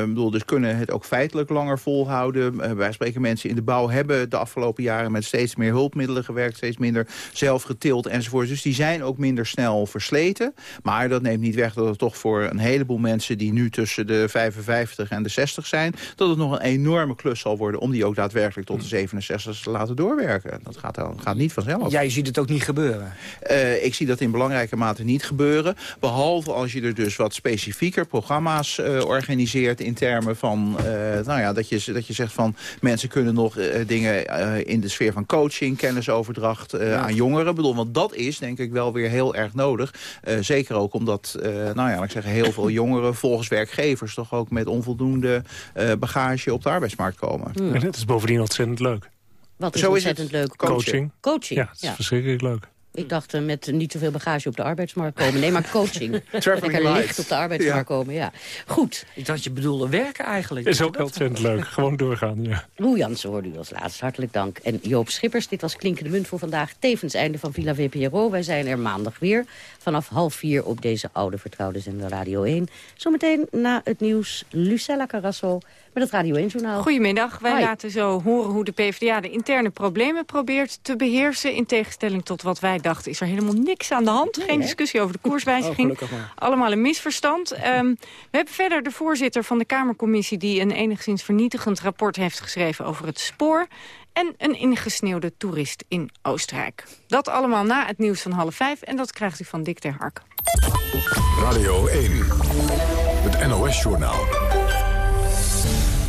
bedoel, dus kunnen het ook feitelijk langer volhouden. Eh, wij spreken mensen in de bouw hebben de afgelopen jaren... met steeds meer hulpmiddelen gewerkt, steeds minder zelf getild enzovoort. Dus die zijn ook minder snel versleten. Maar dat neemt niet weg dat het toch voor een heleboel mensen... die nu tussen de 55 en de 60 zijn... dat het nog een enorme klus zal worden... om die ook daadwerkelijk tot de 67 te laten doorwerken. Dat gaat, dan- gaat niet vanzelf. Jij ziet het ook niet gebeuren. Eh, ik zie dat in belangrijke mate niet gebeuren. Behalve als je er dus wat specifieker programma's eh, organiseert... in termen van, eh, nou ja, dat je, dat je zegt van... mensen kunnen nog dingen eh, in de sfeer van coaching, kennisoverdracht eh, aan jongeren. Ik bedoel, want dat is denk ik wel weer heel erg nodig. Eh, zeker ook omdat, eh, nou ja, ik zeggen, heel veel jongeren... volgens werkgevers toch ook met onvoldoende eh, bagage op de arbeidsmarkt komen. En het is bovendien ontzettend leuk. Wat is Zo is ontzettend het. leuk. Coaching. Coaching. Coaching, Ja, het is verschrikkelijk leuk. Ik dacht uh, met niet zoveel bagage op de arbeidsmarkt komen. Nee, maar coaching. Lekker licht op de arbeidsmarkt komen, ja. Goed. Ik dacht je bedoelde werken eigenlijk. Is ook ontzettend leuk. Gewoon doorgaan, ja. Roel Jansen hoorde u als laatst. Hartelijk dank. En Joop Schippers, dit was Klinkende Munt voor vandaag. Tevens einde van Villa VPRO. Wij zijn er maandag weer. Vanaf half vier op deze oude vertrouwde zender Radio 1. Zometeen na het nieuws Lucella Carrasso met het Radio 1-journaal. Goedemiddag. Wij laten zo horen hoe de PvdA de interne problemen probeert te beheersen. In tegenstelling tot wat wij dachten is er helemaal niks aan de hand. Geen discussie over de koerswijziging. Oh, Allemaal een misverstand. Um, we hebben verder de voorzitter van de Kamercommissie... die een enigszins vernietigend rapport heeft geschreven over het spoor en een ingesneeuwde toerist in Oostenrijk. Dat allemaal na het nieuws van half vijf en dat krijgt u van Dick ter Hark. Radio 1, het NOS-journaal.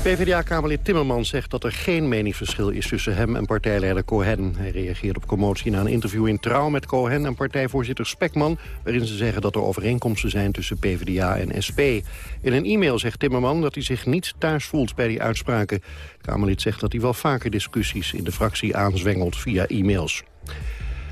PvdA-kamerlid Timmermans zegt dat er geen meningsverschil is tussen hem en partijleider Cohen. Hij reageert op commotie na een interview in Trouw met Cohen en partijvoorzitter Spekman... waarin ze zeggen dat er overeenkomsten zijn tussen PvdA en SP. In een e-mail zegt Timmerman dat hij zich niet thuis voelt bij die uitspraken. Kamerlid zegt dat hij wel vaker discussies in de fractie aanzwengelt via e-mails.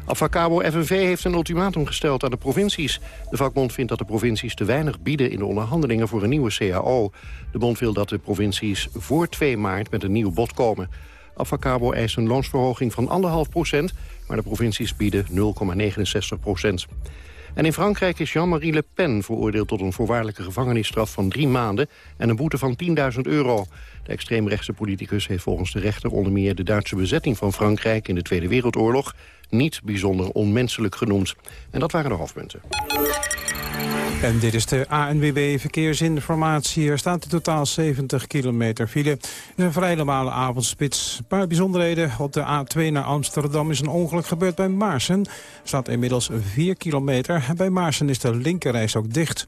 Avacabo FNV heeft een ultimatum gesteld aan de provincies. De vakbond vindt dat de provincies te weinig bieden in de onderhandelingen voor een nieuwe CAO. De bond wil dat de provincies voor 2 maart met een nieuw bod komen. Avacabo eist een loonsverhoging van 1,5 procent, maar de provincies bieden 0,69 procent. En in Frankrijk is Jean-Marie Le Pen veroordeeld tot een voorwaardelijke gevangenisstraf van drie maanden en een boete van 10.000 euro. De extreemrechtse politicus heeft volgens de rechter onder meer de Duitse bezetting van Frankrijk in de Tweede Wereldoorlog niet bijzonder onmenselijk genoemd. En dat waren de hoofdpunten. En dit is de ANWB Verkeersinformatie. Er staat in totaal 70 kilometer file. Een vrij normale avondspits. Een paar bijzonderheden. Op de A2 naar Amsterdam is een ongeluk gebeurd bij Maarsen. Er staat inmiddels 4 kilometer. Bij Maarsen is de linkerreis ook dicht.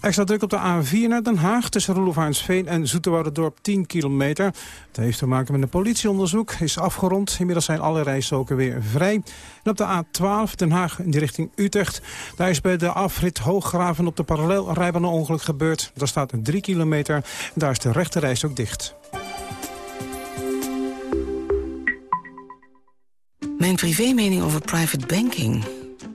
Extra druk op de A4 naar Den Haag tussen Roelofaansveen en Dorp 10 kilometer. Het heeft te maken met een politieonderzoek, is afgerond. Inmiddels zijn alle rijstroken weer vrij. En op de A12 Den Haag in de richting Utrecht. Daar is bij de afrit Hooggraven op de parallelrijbaan een ongeluk gebeurd. Daar staat 3 kilometer daar is de rechte reis ook dicht. Mijn privémening over private banking...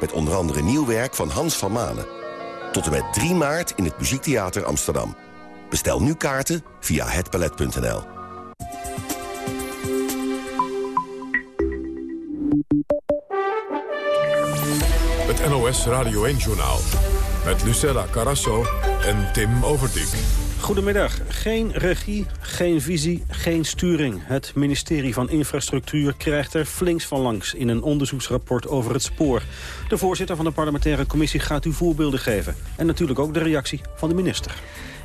met onder andere nieuw werk van Hans van Manen. Tot en met 3 maart in het Muziektheater Amsterdam. Bestel nu kaarten via hetpalet.nl. Het NOS Radio 1-journaal. Met Lucella Carasso en Tim Overdijk. Goedemiddag. Geen regie, geen visie, geen sturing. Het ministerie van Infrastructuur krijgt er flinks van langs... in een onderzoeksrapport over het spoor. De voorzitter van de parlementaire commissie gaat u voorbeelden geven. En natuurlijk ook de reactie van de minister.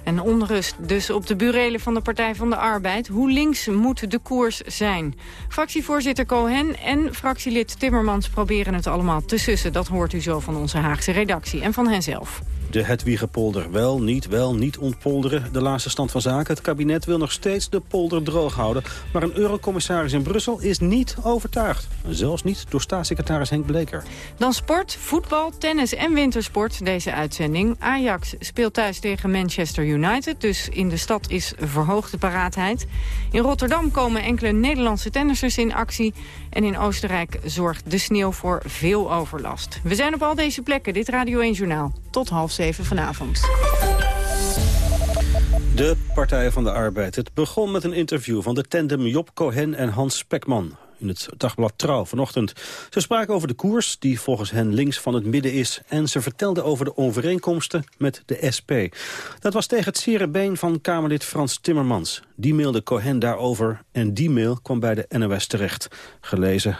En onrust dus op de burelen van de Partij van de Arbeid. Hoe links moet de koers zijn? Fractievoorzitter Cohen en fractielid Timmermans proberen het allemaal te sussen. Dat hoort u zo van onze Haagse redactie en van henzelf. De Hedwiegepolder wel, niet, wel, niet ontpolderen. De laatste stand van zaken. Het kabinet wil nog steeds de polder droog houden. Maar een eurocommissaris in Brussel is niet overtuigd. Zelfs niet door staatssecretaris Henk Bleker. Dan sport, voetbal, tennis en wintersport. Deze uitzending. Ajax speelt thuis tegen Manchester United. Dus in de stad is verhoogde paraatheid. In Rotterdam komen enkele Nederlandse tennissers in actie. En in Oostenrijk zorgt de sneeuw voor veel overlast. We zijn op al deze plekken. Dit Radio 1 Journaal. Tot half zeven vanavond. De Partij van de Arbeid. Het begon met een interview van de tandem Job Cohen en Hans Spekman in het dagblad Trouw vanochtend. Ze spraken over de koers, die volgens hen links van het midden is... en ze vertelden over de overeenkomsten met de SP. Dat was tegen het zere been van Kamerlid Frans Timmermans. Die mailde Cohen daarover en die mail kwam bij de NOS terecht. Gelezen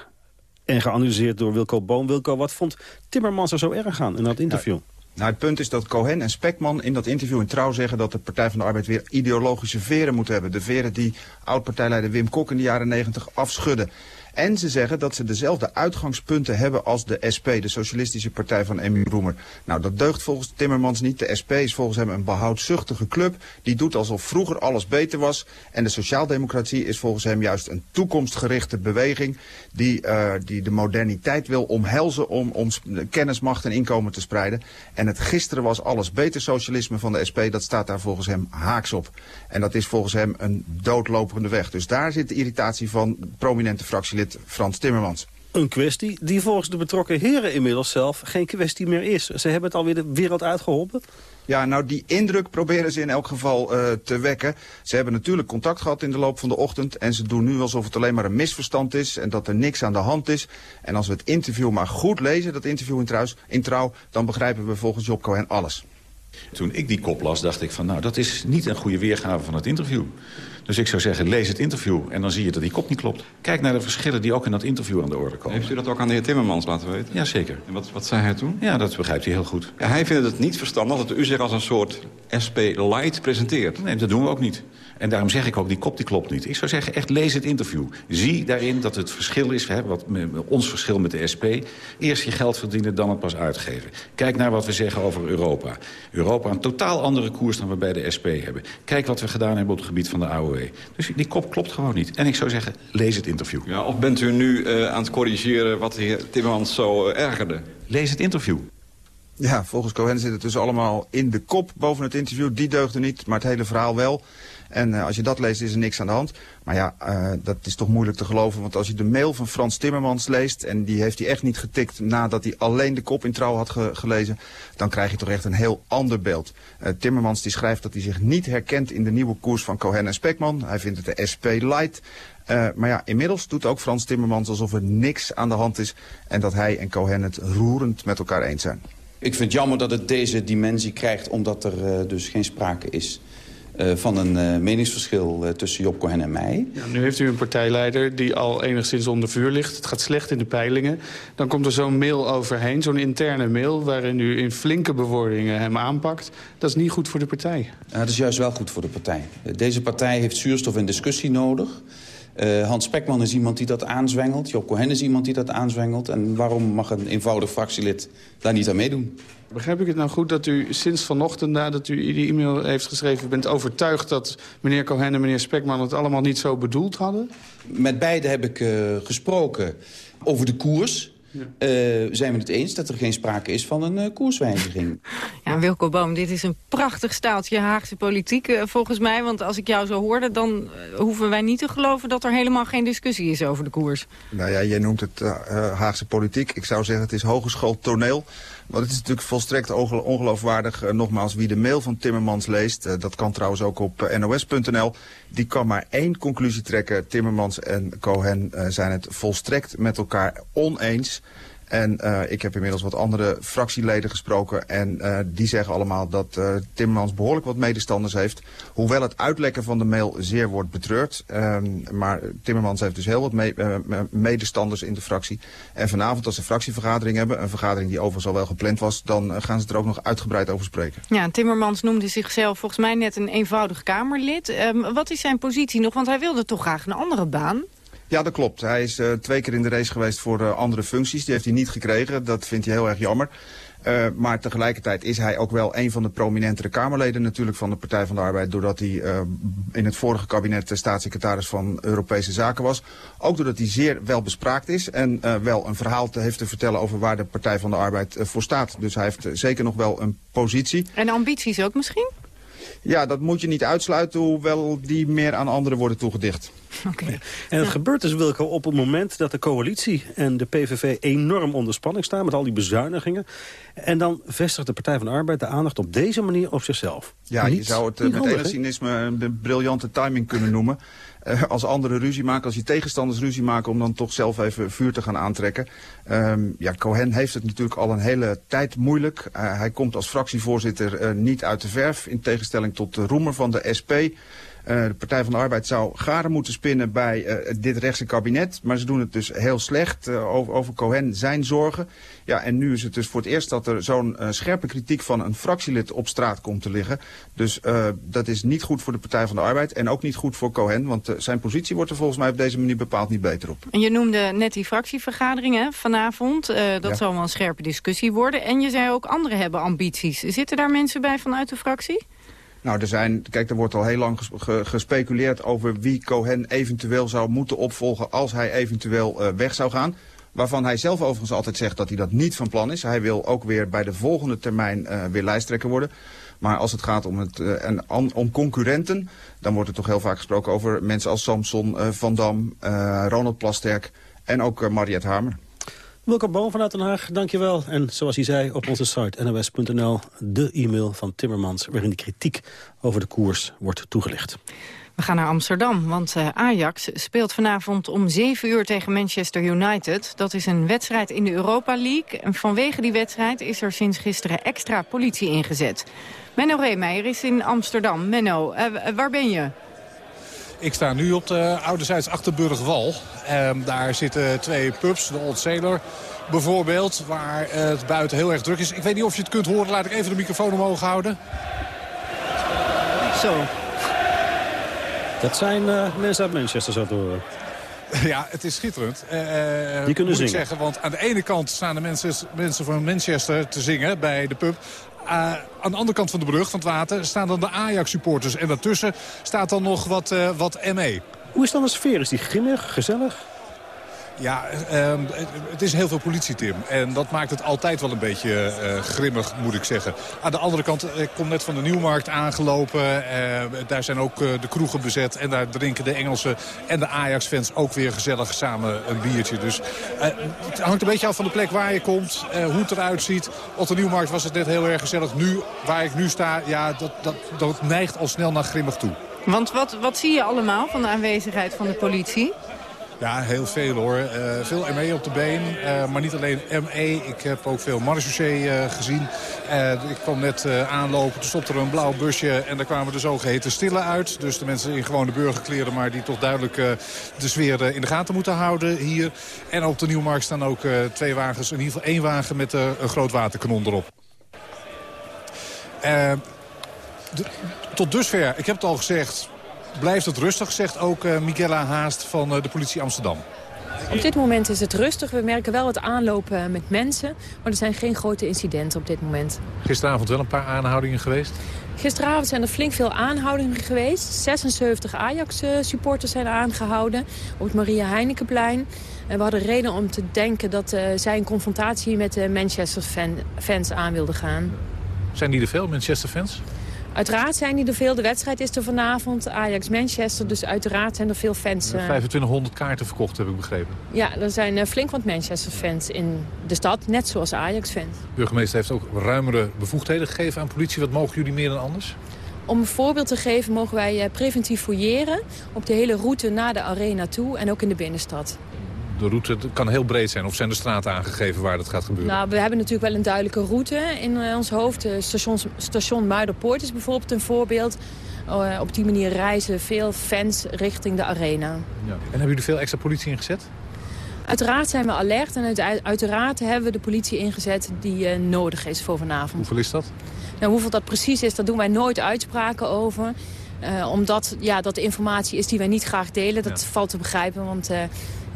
en geanalyseerd door Wilco Boom. Wilco, wat vond Timmermans er zo erg aan in dat interview? Nou, het punt is dat Cohen en Spekman in dat interview in Trouw zeggen... dat de Partij van de Arbeid weer ideologische veren moet hebben. De veren die oud-partijleider Wim Kok in de jaren negentig afschudde. En ze zeggen dat ze dezelfde uitgangspunten hebben als de SP, de Socialistische Partij van Emiel Roemer. Nou, dat deugt volgens Timmermans niet. De SP is volgens hem een behoudzuchtige club. Die doet alsof vroeger alles beter was. En de sociaaldemocratie is volgens hem juist een toekomstgerichte beweging... die, uh, die de moderniteit wil omhelzen om, om kennis, macht en inkomen te spreiden. En het gisteren was alles beter socialisme van de SP, dat staat daar volgens hem haaks op. En dat is volgens hem een doodlopende weg. Dus daar zit de irritatie van prominente fractielid Frans Timmermans. Een kwestie die volgens de betrokken heren inmiddels zelf geen kwestie meer is. Ze hebben het alweer de wereld uitgeholpen. Ja, nou die indruk proberen ze in elk geval uh, te wekken. Ze hebben natuurlijk contact gehad in de loop van de ochtend... en ze doen nu alsof het alleen maar een misverstand is... en dat er niks aan de hand is. En als we het interview maar goed lezen, dat interview in, trouws, in trouw... dan begrijpen we volgens Job Cohen alles. Toen ik die kop las, dacht ik van... nou, dat is niet een goede weergave van het interview. Dus ik zou zeggen, lees het interview en dan zie je dat die kop niet klopt. Kijk naar de verschillen die ook in dat interview aan de orde komen. Heeft u dat ook aan de heer Timmermans laten weten? Jazeker. En wat, wat zei hij toen? Ja, dat begrijpt hij heel goed. Ja, hij vindt het niet verstandig dat u zich als een soort SP-light presenteert. Nee, dat doen we ook niet. En daarom zeg ik ook, die kop die klopt niet. Ik zou zeggen, echt lees het interview. Zie daarin dat het verschil is, hè, wat, ons verschil met de SP. Eerst je geld verdienen, dan het pas uitgeven. Kijk naar wat we zeggen over Europa. Europa een totaal andere koers dan we bij de SP hebben. Kijk wat we gedaan hebben op het gebied van de AOW. Dus die kop klopt gewoon niet. En ik zou zeggen, lees het interview. Ja, of bent u nu uh, aan het corrigeren wat de heer Timmermans zo uh, ergerde? Lees het interview. Ja, volgens Cohen zit het dus allemaal in de kop boven het interview. Die deugde niet, maar het hele verhaal wel. En uh, als je dat leest, is er niks aan de hand. Maar ja, uh, dat is toch moeilijk te geloven. Want als je de mail van Frans Timmermans leest... en die heeft hij echt niet getikt nadat hij alleen de kop in trouw had ge gelezen... dan krijg je toch echt een heel ander beeld. Uh, Timmermans die schrijft dat hij zich niet herkent in de nieuwe koers van Cohen en Spekman. Hij vindt het de SP light... Maar ja, inmiddels doet ook Frans Timmermans alsof er niks aan de hand is... en dat hij en Cohen het roerend met elkaar eens zijn. Ik vind het jammer dat het deze dimensie krijgt... omdat er dus geen sprake is van een uh, meningsverschil uh, tussen Job Cohen en mij. Ja, nu heeft u een partijleider die al enigszins onder vuur ligt. Het gaat slecht in de peilingen. Dan komt er zo'n mail overheen, zo'n interne mail... waarin u in flinke bewoordingen hem aanpakt. Dat is niet goed voor de partij. dat is juist wel goed voor de partij. Deze partij heeft zuurstof en discussie nodig. Uh, Hans Spekman is iemand die dat aanzwengelt. Job Cohen is iemand die dat aanzwengelt. En waarom mag een eenvoudig fractielid daar niet aan meedoen? Begrijp ik het nou goed dat u sinds vanochtend nadat u die e-mail heeft geschreven... bent overtuigd dat meneer Cohen en meneer Spekman het allemaal niet zo bedoeld hadden? Met beide heb ik uh, gesproken over de koers. Ja. Uh, zijn we het eens dat er geen sprake is van een uh, koerswijziging. Ja, Wilco Boom, dit is een prachtig staaltje Haagse politiek uh, volgens mij. Want als ik jou zo hoorde, dan hoeven wij niet te geloven... dat er helemaal geen discussie is over de koers. Nou ja, jij noemt het Haagse politiek. Ik zou zeggen, het is hogeschool toneel. Want het is natuurlijk volstrekt ongeloofwaardig. Uh, nogmaals, wie de mail van Timmermans leest, uh, dat kan trouwens ook op uh, nos.nl. Die kan maar één conclusie trekken. Timmermans en Cohen zijn het volstrekt met elkaar oneens. En uh, ik heb inmiddels wat andere fractieleden gesproken. En uh, die zeggen allemaal dat uh, Timmermans behoorlijk wat medestanders heeft. Hoewel het uitlekken van de mail zeer wordt betreurd. Um, maar Timmermans heeft dus heel wat me medestanders in de fractie. En vanavond als ze fractievergadering hebben, een vergadering die overigens al wel gepland was... dan gaan ze er ook nog uitgebreid over spreken. Ja, Timmermans noemde zichzelf volgens mij net een eenvoudig Kamerlid. Um, wat is zijn positie nog? Want hij wilde toch graag een andere baan? Ja, dat klopt. Hij is uh, twee keer in de race geweest voor uh, andere functies. Die heeft hij niet gekregen. Dat vindt hij heel erg jammer. Uh, maar tegelijkertijd is hij ook wel een van de prominentere Kamerleden natuurlijk van de Partij van de Arbeid. Doordat hij in het vorige kabinet staatssecretaris van Europese Zaken was. Ook doordat hij zeer wel bespraakt is en wel een verhaal te, heeft te vertellen over waar de Partij van de Arbeid voor staat. Dus hij heeft zeker nog wel een positie. En ambities ook misschien? Ja, dat moet je niet uitsluiten, hoewel die meer aan anderen worden toegedicht. Okay. En het ja. gebeurt dus, Wilco, op het moment dat de coalitie en de PVV enorm onder spanning staan... met al die bezuinigingen. En dan vestigt de Partij van de Arbeid de aandacht op deze manier op zichzelf. Ja, niet, je zou het met enig cynisme een briljante timing kunnen noemen. Uh, als anderen ruzie maken, als je tegenstanders ruzie maken... om dan toch zelf even vuur te gaan aantrekken. Um, ja, Cohen heeft het natuurlijk al een hele tijd moeilijk. Uh, hij komt als fractievoorzitter uh, niet uit de verf... in tegenstelling tot de roemer van de SP... de Partij van de Arbeid zou garen moeten spinnen bij dit rechtse kabinet. Maar ze doen het dus heel slecht. over, over Cohen zijn zorgen. Ja, en nu is het dus voor het eerst dat er zo'n scherpe kritiek van een fractielid op straat komt te liggen. Dus dat is niet goed voor de Partij van de Arbeid en ook niet goed voor Cohen. Want zijn positie wordt er volgens mij op deze manier bepaald niet beter op. En je noemde net die fractievergaderingen vanavond. dat zal wel een scherpe discussie worden. En je zei ook anderen hebben ambities. Zitten daar mensen bij vanuit de fractie? Nou, er zijn, kijk, er wordt al heel lang gespeculeerd over wie Cohen eventueel zou moeten opvolgen als hij eventueel uh, weg zou gaan. Waarvan hij zelf overigens altijd zegt dat hij dat niet van plan is. Hij wil ook weer bij de volgende termijn uh, weer lijsttrekker worden. Maar als het gaat om, het, uh, en, om concurrenten, dan wordt er toch heel vaak gesproken over mensen als Samson, Van Dam, Ronald Plasterk en ook Mariette Hamer. Wilco Boom vanuit Den Haag, dankjewel. En zoals hij zei op onze site nos.nl de e-mail van Timmermans... waarin de kritiek over de koers wordt toegelicht. We gaan naar Amsterdam, want uh, Ajax speelt vanavond om 7 uur tegen Manchester United. Dat is een wedstrijd in de Europa League. En vanwege die wedstrijd is er sinds gisteren extra politie ingezet. Menno Reemeijer is in Amsterdam. Menno, uh, waar ben je? Ik sta nu op de ouderzijds Achterburgwal. Um, daar zitten twee pubs, de Old Sailor bijvoorbeeld, waar het buiten heel erg druk is. Ik weet niet of je het kunt horen, laat ik even de microfoon omhoog houden. Zo. Dat zijn uh, mensen uit Manchester, zo te horen. Ja, het is schitterend. Uh, Die kunnen moet zingen. Ik zeggen, want aan de ene kant staan de mensen, mensen van Manchester te zingen bij de pub. Uh, aan de andere kant van de brug, van het water, staan dan de Ajax-supporters. En daartussen staat dan nog wat, uh, wat ME. Hoe is dan de sfeer? Is die grimmig, gezellig? Ja, uh, het is heel veel politie, Tim. En dat maakt het altijd wel een beetje uh, grimmig, moet ik zeggen. Aan de andere kant, ik kom net van de Nieuwmarkt aangelopen. Uh, daar zijn ook de kroegen bezet. En daar drinken de Engelse en de Ajax-fans ook weer gezellig samen een biertje. Dus het hangt een beetje af van de plek waar je komt, hoe het eruit ziet. Op de Nieuwmarkt was het net heel erg gezellig. Nu, waar ik nu sta, ja, dat, dat, dat neigt al snel naar grimmig toe. Want wat, wat zie je allemaal van de aanwezigheid van de politie? Ja, heel veel hoor. Uh, veel ME op de been, uh, maar niet alleen ME. Ik heb ook veel marechaussee uh, gezien. ik kwam net aanlopen, toen stopte er een blauw busje en daar kwamen de zogeheten stille uit. Dus de mensen in gewone burgerkleren, maar die toch duidelijk de sfeer in de gaten moeten houden hier. En op de Nieuwmarkt staan ook twee wagens, in ieder geval één wagen met een groot waterkanon erop. Tot dusver, ik heb het al gezegd, blijft het rustig, zegt ook uh, Miguela Haast van uh, de politie Amsterdam. Op dit moment is het rustig. We merken wel het aanlopen met mensen. Maar er zijn geen grote incidenten op dit moment. Gisteravond wel een paar aanhoudingen geweest? Gisteravond zijn er flink veel aanhoudingen geweest. 76 Ajax-supporters zijn aangehouden op het Maria Heinekenplein. En we hadden reden om te denken dat uh, zij een confrontatie met de Manchester-fans aan wilden gaan. Zijn die er veel, Manchester-fans? Uiteraard zijn die er veel. De wedstrijd is er vanavond. Ajax-Manchester, dus uiteraard zijn er veel fans. 2500 kaarten verkocht, heb ik begrepen. Ja, er zijn flink wat Manchester-fans in de stad, net zoals Ajax-fans. De burgemeester heeft ook ruimere bevoegdheden gegeven aan politie. Wat mogen jullie meer dan anders? Om een voorbeeld te geven mogen wij preventief fouilleren op de hele route naar de arena toe en ook in de binnenstad de route kan heel breed zijn. Of zijn de straten aangegeven waar dat gaat gebeuren? Nou, we hebben natuurlijk wel een duidelijke route in ons hoofd. Station, station Muiderpoort is bijvoorbeeld een voorbeeld. Uh, op die manier reizen veel fans richting de arena. Ja. En hebben jullie veel extra politie ingezet? Uiteraard zijn we alert en uiteraard hebben we de politie ingezet die uh, nodig is voor vanavond. Hoeveel is dat? Nou, hoeveel dat precies is, daar doen wij nooit uitspraken over. Uh, omdat ja, dat de informatie is die wij niet graag delen. Dat ja. valt te begrijpen, want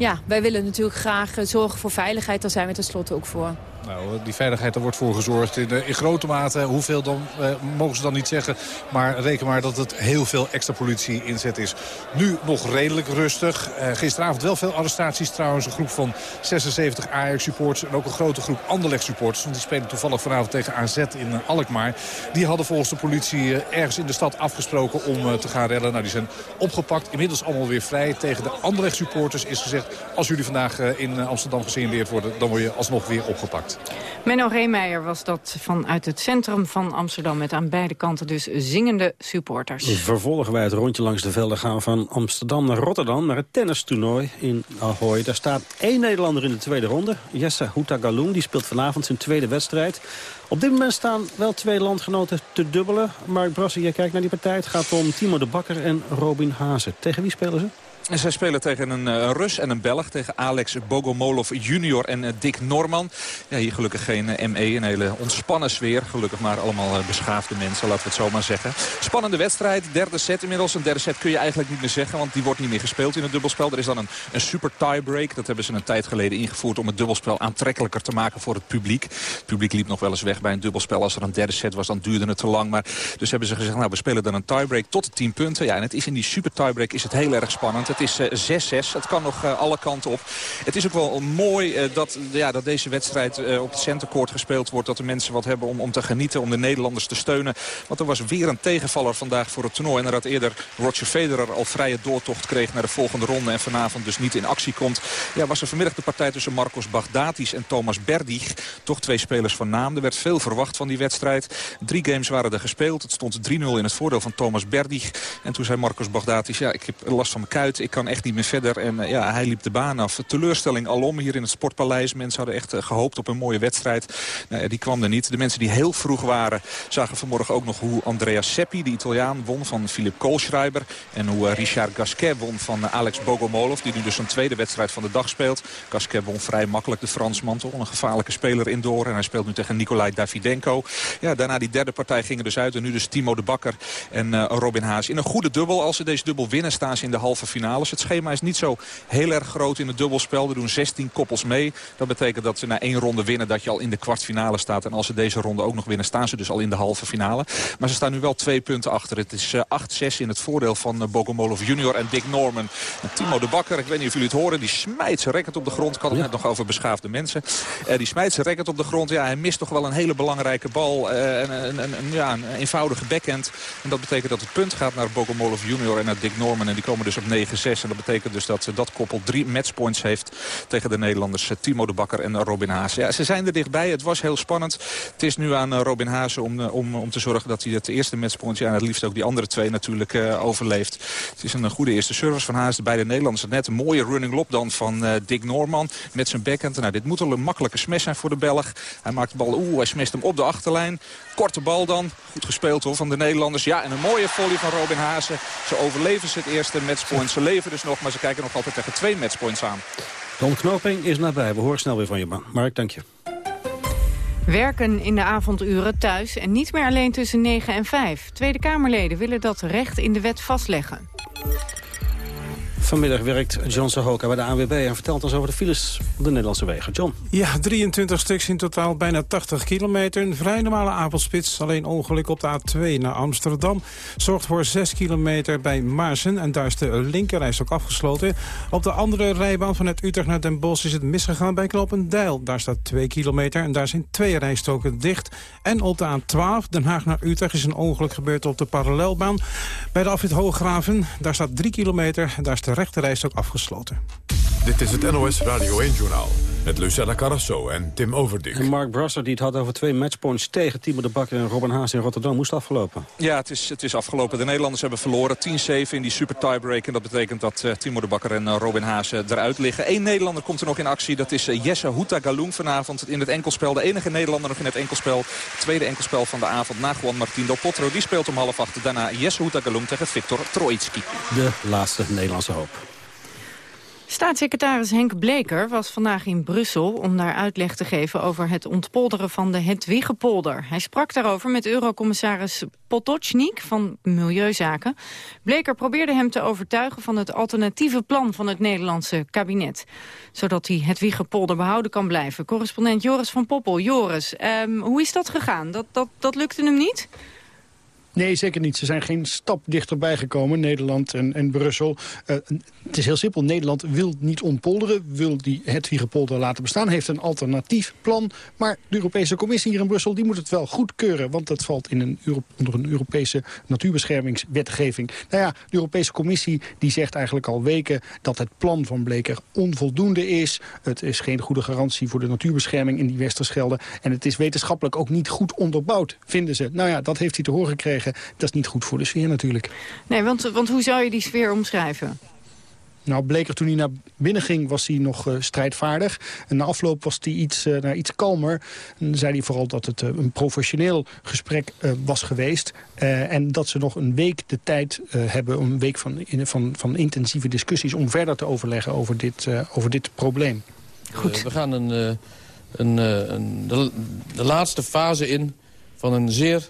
ja, wij willen natuurlijk graag zorgen voor veiligheid. Daar zijn we tenslotte ook voor. Nou, die veiligheid, daar wordt voor gezorgd. In, in grote mate, hoeveel dan, eh, mogen ze dan niet zeggen. Maar reken maar dat het heel veel extra politie inzet is. Nu nog redelijk rustig. Uh, gisteravond wel veel arrestaties trouwens. Een groep van 76 Ajax-supporters en ook een grote groep Anderlecht-supporters. Want die spelen toevallig vanavond tegen AZ in Alkmaar. Die hadden volgens de politie uh, ergens in de stad afgesproken om te gaan rellen. Nou, die zijn opgepakt. Inmiddels allemaal weer vrij. Tegen de Anderlecht-supporters is gezegd... als jullie vandaag in Amsterdam gesignaleerd worden, dan word je alsnog weer opgepakt. Menno Reemeijer was dat vanuit het centrum van Amsterdam... met aan beide kanten dus zingende supporters. Vervolgen wij het rondje langs de velden gaan van Amsterdam naar Rotterdam... naar het tennistoernooi in Ahoy. Daar staat één Nederlander in de tweede ronde. Jesse Houtagaloen, die speelt vanavond zijn tweede wedstrijd. Op dit moment staan wel twee landgenoten te dubbelen. Mark Brassen, jij kijkt naar die partij. Het gaat om Timo de Bakker en Robin Hazen. Tegen wie spelen ze? En zij spelen tegen een, uh, Rus en een Belg. Tegen Alex Bogomolov junior en uh, Dick Norman. Ja, hier gelukkig geen uh, ME. Een hele ontspannen sfeer. Gelukkig maar allemaal beschaafde mensen, laten we het zo maar zeggen. Spannende wedstrijd. Derde set inmiddels. Een derde set kun je eigenlijk niet meer zeggen. Want die wordt niet meer gespeeld in het dubbelspel. Er is dan een, een super tiebreak. Dat hebben ze een tijd geleden ingevoerd om het dubbelspel aantrekkelijker te maken voor het publiek. Het publiek liep nog wel eens weg bij een dubbelspel. Als er een derde set was, dan duurde het te lang. Maar dus hebben ze gezegd, nou we spelen dan een tiebreak tot 10 punten. Ja, en het is in die super tiebreak is het heel erg spannend. Het is 6-6. Het kan nog alle kanten op. Het is ook wel mooi dat, ja, dat deze wedstrijd op het centercourt gespeeld wordt. Dat de mensen wat hebben om, om te genieten, om de Nederlanders te steunen. Want er was weer een tegenvaller vandaag voor het toernooi. En nadat eerder Roger Federer al vrije doortocht kreeg naar de volgende ronde. En vanavond dus niet in actie komt. Ja, was er vanmiddag de partij tussen Marcos Baghdatis en Thomas Berdig. Toch twee spelers van naam. Er werd veel verwacht van die wedstrijd. Drie games waren er gespeeld. Het stond 3-0 in het voordeel van Thomas Berdig. En toen zei Marcos Baghdatis, ja, ik heb last van mijn kuit. Ik kan echt niet meer verder. En eh, ja, hij liep de baan af. Teleurstelling alom hier in het Sportpaleis. Mensen hadden echt eh, gehoopt op een mooie wedstrijd. Nou, die kwam er niet. De mensen die heel vroeg waren zagen vanmorgen ook nog hoe Andrea Seppi, de Italiaan, won van Philip Koolschreiber. En hoe uh, Richard Gasquet won van Alex Bogomolov. Die nu dus een tweede wedstrijd van de dag speelt. Gasquet won vrij makkelijk de Fransman. Toch een gevaarlijke speler indoor. En hij speelt nu tegen Nikolai Davidenko. Ja, daarna die derde partij gingen dus uit. En nu dus Timo de Bakker en Robin Haas. In een goede dubbel. Als ze deze dubbel winnen staan ze in de halve finales. Het schema is niet zo heel erg groot in het dubbelspel. Er doen 16 koppels mee. Dat betekent dat ze na één ronde winnen dat je al in de kwartfinale staat. En als ze deze ronde ook nog winnen staan ze dus al in de halve finale. Maar ze staan nu wel twee punten achter. Het is 8-6 in het voordeel van Bogomolov junior en Dick Norman. En Timo de Bakker, ik weet niet of jullie het horen, die smijt zijn racket op de grond. Ik had het net nog over beschaafde mensen. Uh, die smijt zijn racket op de grond. Ja, hij mist toch wel een hele belangrijke bal. Uh, en, een, een, een, ja, een eenvoudige backhand. En dat betekent dat het punt gaat naar Bogomolov junior en naar Dick Norman. En die komen dus op 9-6. En dat betekent dus dat dat koppel drie matchpoints heeft tegen de Nederlanders Timo de Bakker en Robin Haas. Ja, ze zijn er dichtbij. Het was heel spannend. Het is nu aan Robin Haas om, om, om te zorgen dat hij het eerste matchpoint... ja, en het liefst ook die andere twee natuurlijk overleeft. Het is een goede eerste service van Haas. De Nederlanders net een mooie running lop dan van Dick Norman met zijn backhand. Nou, dit moet wel een makkelijke smash zijn voor de Belg. Hij maakt de bal, oeh, hij smasht hem op de achterlijn. Korte bal dan. Goed gespeeld hoor van de Nederlanders. Ja, en een mooie volley van Robin Haase. Ze overleven ze het eerste matchpoint. Ze leven dus nog, maar ze kijken nog altijd tegen twee matchpoints aan. De ontknoping is nabij. We horen snel weer van je, man. Mark, dank je. Werken in de avonduren thuis en niet meer alleen tussen 9 en 5. Tweede Kamerleden willen dat recht in de wet vastleggen. Vanmiddag werkt John Sahoka bij de ANWB en vertelt ons over de files op de Nederlandse wegen. John. Ja, 23 stuks in totaal, bijna 80 kilometer. Vrij normale avondspits. Alleen ongeluk op de A2 naar Amsterdam. Zorgt voor 6 kilometer bij Maarsen en daar is de linkerreis ook afgesloten. Op de andere rijbaan vanuit Utrecht naar Den Bosch is het misgegaan bij Knopendijl. Daar staat 2 kilometer en daar zijn twee rijstroken dicht. En op de A12 Den Haag naar Utrecht is een ongeluk gebeurd op de parallelbaan. Bij de afrit Hooggraven, daar staat 3 kilometer en daar is de rechte ook afgesloten. Dit is het NOS Radio 1-journaal met Lucella Carrasso en Tim Overdijk. En Mark Brasser die het had over twee matchpoints tegen Timo de Bakker en Robin Haas in Rotterdam moest afgelopen. Ja, het is, het is afgelopen. De Nederlanders hebben verloren 10-7 in die super tiebreak. En dat betekent dat uh, Timo de Bakker en uh, Robin Haas uh, eruit liggen. Eén Nederlander komt er nog in actie. Dat is Jesse Houtagaloen vanavond in het enkelspel. De enige Nederlander nog in het enkelspel. Tweede enkelspel van de avond na Juan Martín Del Potro. Die speelt om half acht. Daarna Jesse Houtagaloen tegen Victor Troitsky. De laatste Nederlandse hoop. Staatssecretaris Henk Bleker was vandaag in Brussel om daar uitleg te geven over het ontpolderen van de Hedwiggepolder. Hij sprak daarover met eurocommissaris Potocnik van Milieuzaken. Bleker probeerde hem te overtuigen van het alternatieve plan van het Nederlandse kabinet. Zodat die Hedwiggepolder behouden kan blijven. Correspondent Joris van Poppel. Joris, um, hoe is dat gegaan? Dat, dat, dat lukte hem niet? Nee, zeker niet. Ze zijn geen stap dichterbij gekomen, Nederland en, en Brussel. Uh, het is heel simpel. Nederland wil niet ontpolderen, wil die Hedwigepolder laten bestaan. Heeft een alternatief plan. Maar de Europese Commissie hier in Brussel die moet het wel goedkeuren. Want dat valt in een onder een Europese natuurbeschermingswetgeving. Nou ja, de Europese Commissie die zegt eigenlijk al weken... dat het plan van Bleker onvoldoende is. Het is geen goede garantie voor de natuurbescherming in die Westerschelde. En het is wetenschappelijk ook niet goed onderbouwd, vinden ze. Nou ja, dat heeft hij te horen gekregen. Dat is niet goed voor de sfeer natuurlijk. Nee, want, want hoe zou je die sfeer omschrijven? Nou, Bleker toen hij naar binnen ging was hij nog uh, strijdvaardig. En na afloop was hij iets, uh, nou, iets kalmer. En zei hij vooral dat het uh, een professioneel gesprek was geweest. en dat ze nog een week de tijd hebben, een week van, in, van, van intensieve discussies... om verder te overleggen over dit, over dit probleem. Goed. we gaan een, een, een de, de laatste fase in van een zeer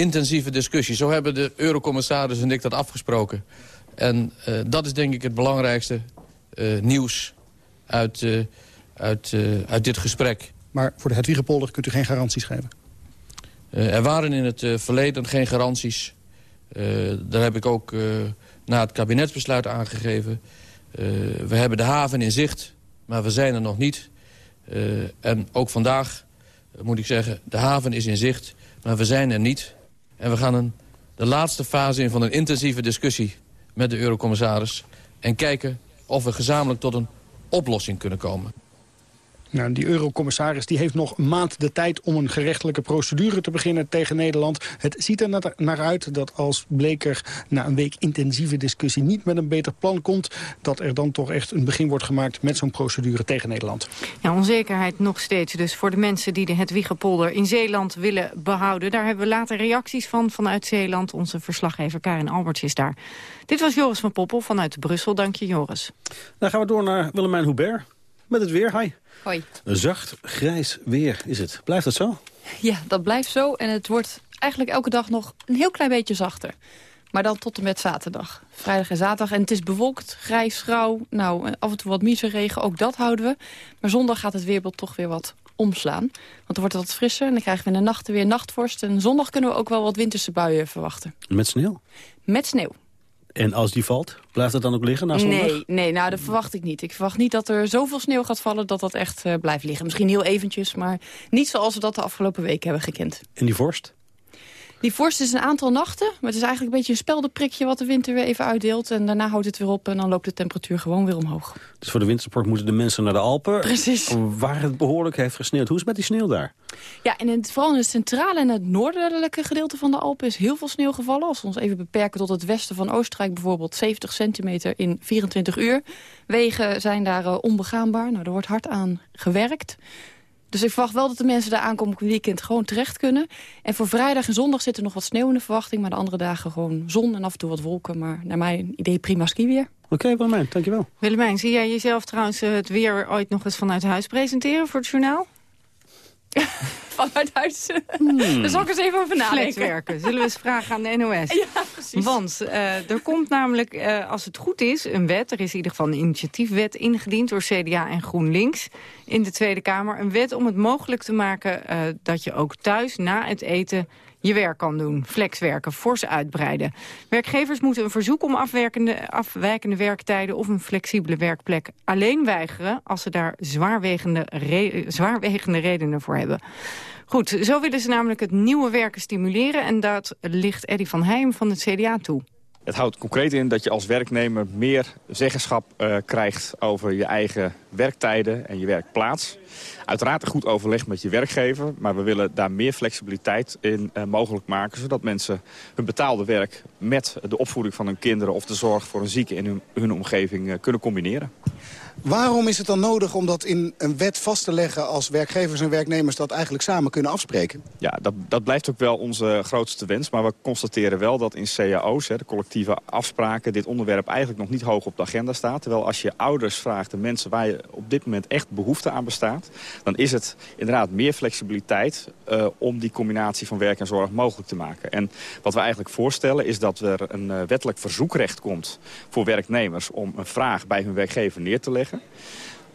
intensieve discussie. Zo hebben de eurocommissaris en ik dat afgesproken. En uh, dat is denk ik het belangrijkste uh, nieuws uit, uh, uit, uit dit gesprek. Maar voor de Hedwiggepolder kunt u geen garanties geven? er waren in het verleden geen garanties. daar heb ik ook na het kabinetsbesluit aangegeven. we hebben de haven in zicht, maar we zijn er nog niet. en ook vandaag moet ik zeggen, de haven is in zicht, maar we zijn er niet. En we gaan een, de laatste fase in van een intensieve discussie met de eurocommissaris... en kijken of we gezamenlijk tot een oplossing kunnen komen. Nou, die eurocommissaris die heeft nog een maand de tijd om een gerechtelijke procedure te beginnen tegen Nederland. Het ziet er naar uit dat als Bleker na een week intensieve discussie niet met een beter plan komt, dat er dan toch echt een begin wordt gemaakt met zo'n procedure tegen Nederland. Ja, onzekerheid nog steeds dus voor de mensen die de Hedwiggepolder in Zeeland willen behouden. Daar hebben we later reacties van vanuit Zeeland. Onze verslaggever Karin Alberts is daar. Dit was Joris van Poppel vanuit Brussel. Dank je Joris. Dan gaan we door naar Willemijn Hubert met het weer. Hi. Hoi. Zacht, grijs weer is het. Blijft dat zo? Ja, dat blijft zo. En het wordt eigenlijk elke dag nog een heel klein beetje zachter. Maar dan tot en met zaterdag. Vrijdag en zaterdag. En het is bewolkt, grijs, grauw. Nou, af en toe wat regen. Ook dat houden we. Maar zondag gaat het weerbeeld toch weer wat omslaan. Want dan wordt het wat frisser. En dan krijgen we in de nachten weer nachtvorst. En zondag kunnen we ook wel wat winterse buien verwachten. Met sneeuw? Met sneeuw. En als die valt, blijft het dan ook liggen na zondag? Nee, nee, nou dat verwacht ik niet. Ik verwacht niet dat er zoveel sneeuw gaat vallen dat dat echt uh, blijft liggen. Misschien heel eventjes, maar niet zoals we dat de afgelopen week hebben gekend. En die vorst? Die vorst is een aantal nachten, maar het is eigenlijk een beetje een speldenprikje wat de winter weer even uitdeelt. En daarna houdt het weer op en dan loopt de temperatuur gewoon weer omhoog. Dus voor de wintersport moeten de mensen naar de Alpen. Precies. Waar het behoorlijk heeft gesneeuwd. Hoe is het met die sneeuw daar? Ja, en in het, vooral in het centrale en het noordelijke gedeelte van de Alpen is heel veel sneeuw gevallen. Als we ons even beperken tot het westen van Oostenrijk bijvoorbeeld 70 centimeter in 24 uur. Wegen zijn daar uh, onbegaanbaar. Nou, er wordt hard aan gewerkt. Dus ik verwacht wel dat de mensen daar aankomend weekend gewoon terecht kunnen. En voor vrijdag en zondag zit er nog wat sneeuw in de verwachting. Maar de andere dagen gewoon zon en af en toe wat wolken. Maar naar mijn idee prima skiweer. Oké, okay, Willemijn, dankjewel. Willemijn, zie jij jezelf trouwens eh, het weer ooit nog eens vanuit huis presenteren voor het journaal? Vanuit huis. Hmm. Daar zal ik eens even over nadenken. Zullen we eens vragen aan de NOS? Ja, precies. Want uh, er komt namelijk, uh, als het goed is, een wet. Er is in ieder geval een initiatiefwet ingediend door CDA en GroenLinks in de Tweede Kamer. Een wet om het mogelijk te maken uh, dat je ook thuis na het eten je werk kan doen. Flexwerken, fors uitbreiden. Werkgevers moeten een verzoek om afwijkende werktijden... of een flexibele werkplek alleen weigeren... als ze daar zwaarwegende, zwaarwegende redenen voor hebben. Goed, zo willen ze namelijk het nieuwe werken stimuleren... en dat ligt Eddy van Heijm van het CDA toe. Het houdt concreet in dat je als werknemer meer zeggenschap uh, krijgt over je eigen werktijden en je werkplaats. Uiteraard een goed overleg met je werkgever, maar we willen daar meer flexibiliteit in uh, mogelijk maken. Zodat mensen hun betaalde werk met de opvoeding van hun kinderen of de zorg voor een zieke in hun, hun omgeving uh, kunnen combineren. Waarom is het dan nodig om dat in een wet vast te leggen... als werkgevers en werknemers dat eigenlijk samen kunnen afspreken? Ja, dat, dat blijft ook wel onze grootste wens. Maar we constateren wel dat in cao's, hè, de collectieve afspraken... dit onderwerp eigenlijk nog niet hoog op de agenda staat. Terwijl als je ouders vraagt, de mensen waar je op dit moment echt behoefte aan bestaat... dan is het inderdaad meer flexibiliteit uh, om die combinatie van werk en zorg mogelijk te maken. En wat we eigenlijk voorstellen is dat er een uh, wettelijk verzoekrecht komt... voor werknemers om een vraag bij hun werkgever neer te leggen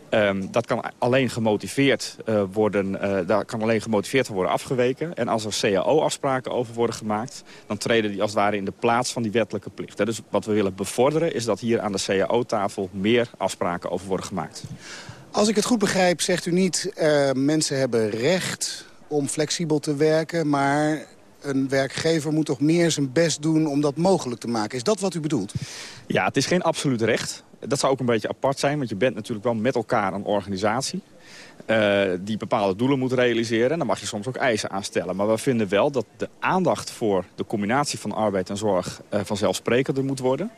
Ehm, dat kan alleen gemotiveerd uh, worden, uh, daar kan alleen gemotiveerd worden afgeweken. En als er CAO-afspraken over worden gemaakt, dan treden die als het ware in de plaats van die wettelijke plicht. Dus wat we willen bevorderen is dat hier aan de CAO-tafel meer afspraken over worden gemaakt. Als ik het goed begrijp, zegt u niet... Uh, mensen hebben recht om flexibel te werken... maar een werkgever moet toch meer zijn best doen om dat mogelijk te maken. Is dat wat u bedoelt? Ja, het is geen absoluut recht. Dat zou ook een beetje apart zijn, want je bent natuurlijk wel met elkaar een organisatie. Uh, die bepaalde doelen moet realiseren. En dan mag je soms ook eisen aanstellen. Maar we vinden wel dat de aandacht voor de combinatie van arbeid en zorg uh, vanzelfsprekender moet worden.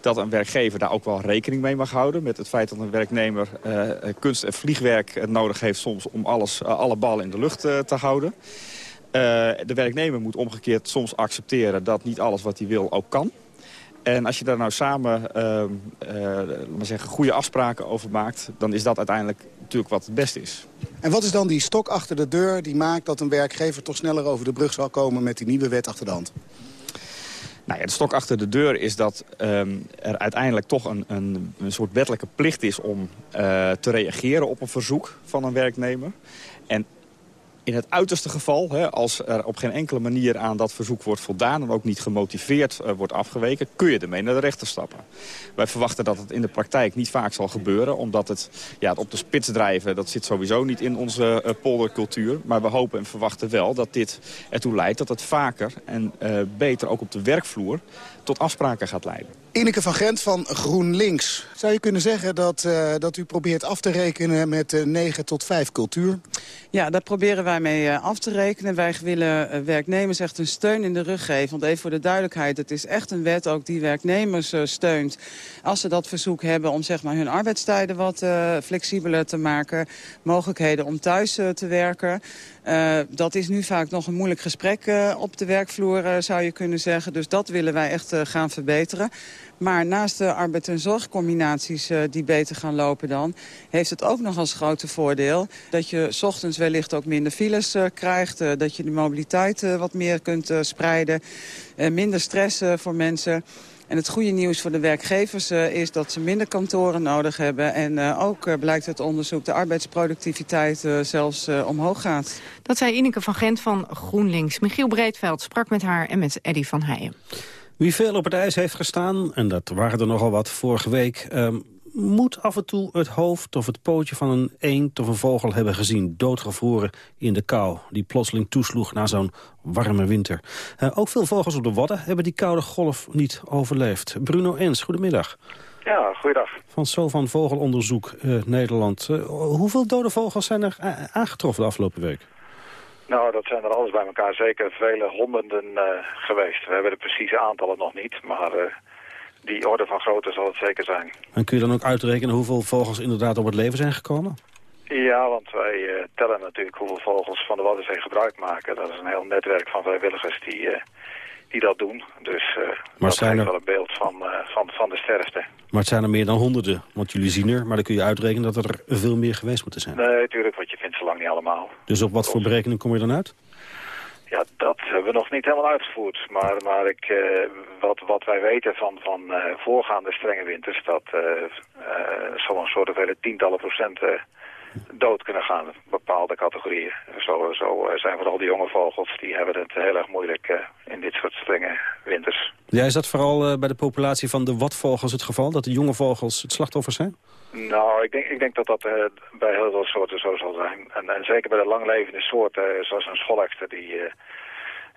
Dat een werkgever daar ook wel rekening mee mag houden. Met het feit dat een werknemer uh, kunst- en vliegwerk nodig heeft soms om alles, alle ballen in de lucht te houden. de werknemer moet omgekeerd soms accepteren dat niet alles wat hij wil ook kan. En als je daar nou samen uh, uh, maar zeggen, goede afspraken over maakt... dan is dat uiteindelijk natuurlijk wat het beste is. En wat is dan die stok achter de deur die maakt dat een werkgever... toch sneller over de brug zal komen met die nieuwe wet achter de hand? Nou ja, de stok achter de deur is dat um, er uiteindelijk toch een, een, een, soort wettelijke plicht is... om uh, te reageren op een verzoek van een werknemer. En in het uiterste geval, hè, als er op geen enkele manier aan dat verzoek wordt voldaan... en ook niet gemotiveerd uh, wordt afgeweken, kun je ermee naar de rechter stappen. Wij verwachten dat het in de praktijk niet vaak zal gebeuren... omdat het, ja, het op de spits drijven, dat zit sowieso niet in onze uh, poldercultuur. Maar we hopen en verwachten wel dat dit ertoe leidt... dat het vaker en uh, beter ook op de werkvloer tot afspraken gaat leiden. Ineke van Gent van GroenLinks. Zou je kunnen zeggen dat, uh, dat u probeert af te rekenen met uh, 9 tot 5 cultuur? Ja, daar proberen wij mee uh, af te rekenen. Wij willen werknemers echt een steun in de rug geven. Want even voor de duidelijkheid, het is echt een wet ook die werknemers uh, steunt. Als ze dat verzoek hebben om zeg maar, hun arbeidstijden wat flexibeler te maken. Mogelijkheden om thuis te werken. Uh, dat is nu vaak nog een moeilijk gesprek uh, op de werkvloer, uh, zou je kunnen zeggen. Dus dat willen wij echt gaan verbeteren. Maar naast de arbeid- en zorgcombinaties die beter gaan lopen dan... heeft het ook nog als grote voordeel dat je ochtends wellicht ook minder files krijgt. dat je de mobiliteit wat meer kunt spreiden. minder stress voor mensen. En het goede nieuws voor de werkgevers is dat ze minder kantoren nodig hebben. En ook blijkt uit onderzoek de arbeidsproductiviteit zelfs omhoog gaat. Dat zei Ineke van Gent van GroenLinks. Michiel Breedveld sprak met haar en met Eddy van Heijen. Wie veel op het ijs heeft gestaan, en dat waren er nogal wat vorige week... Um, moet af en toe het hoofd of het pootje van een eend of een vogel hebben gezien... doodgevroren in de kou, die plotseling toesloeg na zo'n warme winter. Uh, ook veel vogels op de Wadden hebben die koude golf niet overleefd. Bruno Ens, goedemiddag. Ja, goeiedag. Van Sovan Vogelonderzoek uh, Nederland. Uh, hoeveel dode vogels zijn er aangetroffen de afgelopen week? Nou, dat zijn er alles bij elkaar zeker vele honderden geweest. We hebben de precieze aantallen nog niet, maar die orde van grootte zal het zeker zijn. En kun je dan ook uitrekenen hoeveel vogels inderdaad op het leven zijn gekomen? Ja, want wij uh, tellen natuurlijk hoeveel vogels van de Waddenzee gebruik maken. Dat is een heel netwerk van vrijwilligers die, die dat doen. Dus uh, dat geeft er... wel een beeld van, van, van de sterfte. Maar het zijn er meer dan honderden, want jullie zien er. Maar dan kun je uitrekenen dat er veel meer geweest moeten zijn. Nee, natuurlijk, want je vindt ze lang niet allemaal. Dus op wat voor berekening kom je dan uit? Ja, dat hebben we nog niet helemaal uitgevoerd. Maar, maar ik, uh, wat, wat wij weten van, van uh, voorgaande strenge winters... dat uh, zo'n soort of hele tientallen procenten dood kunnen gaan. Bepaalde categorieën. Zo, zo zijn vooral de jonge vogels... die hebben het heel erg moeilijk in dit soort strenge winters. Ja, is dat vooral bij de populatie van de watvogels het geval? Dat de jonge vogels het slachtoffer zijn? Nou, ik denk, ik denk dat dat uh, bij heel veel soorten zo zal zijn. En, en zeker bij de langlevende soorten, zoals een scholekster, die, uh,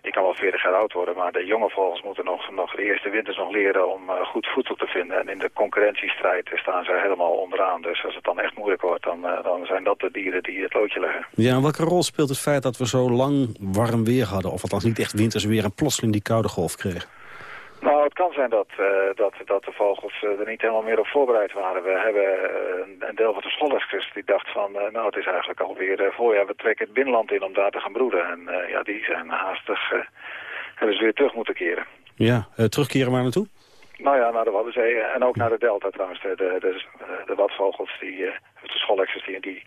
die kan wel 40 jaar oud worden. Maar de jonge vogels moeten nog, nog de eerste winters nog leren om goed voedsel te vinden. En in de concurrentiestrijd staan ze helemaal onderaan. Dus als het dan echt moeilijk wordt, dan, dan zijn dat de dieren die het loodje leggen. Ja, en welke rol speelt het feit dat we zo lang warm weer hadden? Of althans niet echt winters weer en plotseling die koude golf kregen? Nou, het kan zijn dat, uh, dat, dat de vogels uh, er niet helemaal meer op voorbereid waren. We hebben uh, een deel van de schollerskust die dacht van, nou het is eigenlijk alweer voorjaar, we trekken het binnenland in om daar te gaan broeden. En ja, die zijn haastig, hebben ze weer terug moeten keren. Ja, terugkeren waar naartoe? Nou ja, naar de Waddenzee en ook naar de Delta trouwens. De, de, de, de watvogels, die, de scholleksers die, die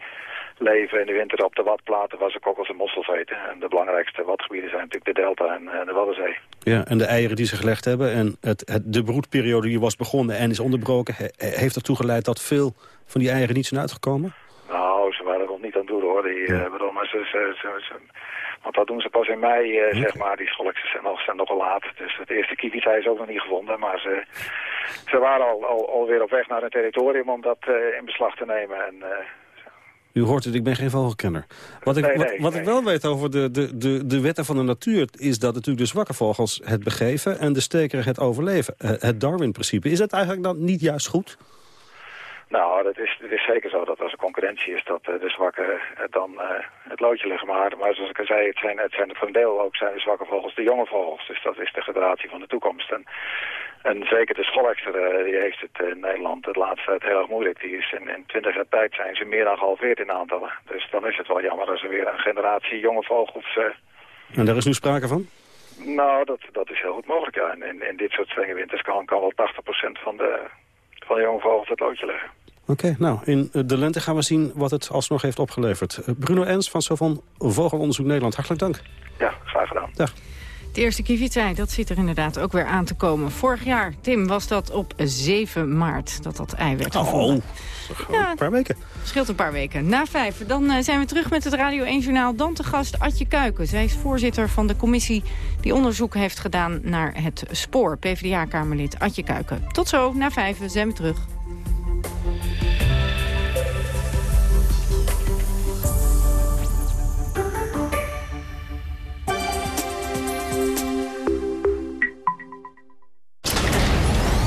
leven in de winter op de watplaten waar ze kokkels en mossels eten. En de belangrijkste watgebieden zijn natuurlijk de Delta en, en de Waddenzee. Ja, en de eieren die ze gelegd hebben en het, het, de broedperiode die was begonnen en is onderbroken... heeft ertoe geleid dat veel van die eieren niet zijn uitgekomen? Nou, ze waren er nog niet aan het doen hoor. Die, ja. bedoel, maar ze, ze, ze, want dat doen ze pas in mei, uh, zeg maar. Die scholletjes zijn, nog, zijn nogal laat. Dus het eerste kievitsei is ook nog niet gevonden. Maar ze, ze waren al, al, alweer op weg naar het territorium om dat in beslag te nemen. En, u hoort het, ik ben geen vogelkenner. Wat ik, nee, wat, nee, wat nee. ik wel weet over de, de, de, de wetten van de natuur... is dat natuurlijk de zwakke vogels het begeven... en de sterkere het overleven. Het Darwin-principe. Is dat eigenlijk dan niet juist goed? Nou, dat is, het is zeker zo dat als er concurrentie is, dat uh, de zwakke uh, dan uh, het loodje liggen. Maar, maar zoals ik al zei, het zijn, het zijn voor een deel ook zijn de zwakke vogels de jonge vogels. Dus dat is de generatie van de toekomst. En, en zeker de scholekster, die heeft het in Nederland het laatste tijd heel erg moeilijk. Die is in, in 20 jaar tijd zijn ze meer dan gehalveerd in aantallen. Dus dan is het wel jammer als er weer een generatie jonge vogels... en daar is nu sprake van? Nou, dat, dat is heel goed mogelijk, ja. En in, in dit soort strenge winters kan, kan wel 80% van de, van de jonge vogels het loodje leggen. Oké, okay, nou, in de lente gaan we zien wat het alsnog heeft opgeleverd. Bruno Ens van Sovon Vogelonderzoek Nederland, hartelijk dank. Ja, graag gedaan. Dag. De eerste kievitsei, dat zit er inderdaad ook weer aan te komen. Vorig jaar, Tim, was dat op 7 maart dat dat ei werd gevonden. Oh, ja, een paar weken. Scheelt een paar weken. Na vijf, dan uh, zijn we terug met het Radio 1 Journaal. Dan te gast Adje Kuiken. Zij is voorzitter van de commissie die onderzoek heeft gedaan naar het spoor. PvdA-kamerlid Adje Kuiken. Tot zo, na vijf, we zijn we terug.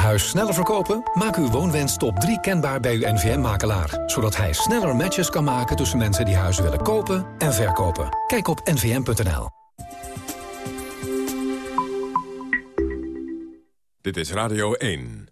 Huis sneller verkopen? Maak uw woonwens top 3 kenbaar bij uw NVM-makelaar. Zodat hij sneller matches kan maken tussen mensen die huizen willen kopen en verkopen. Kijk op nvm.nl. Dit is Radio 1.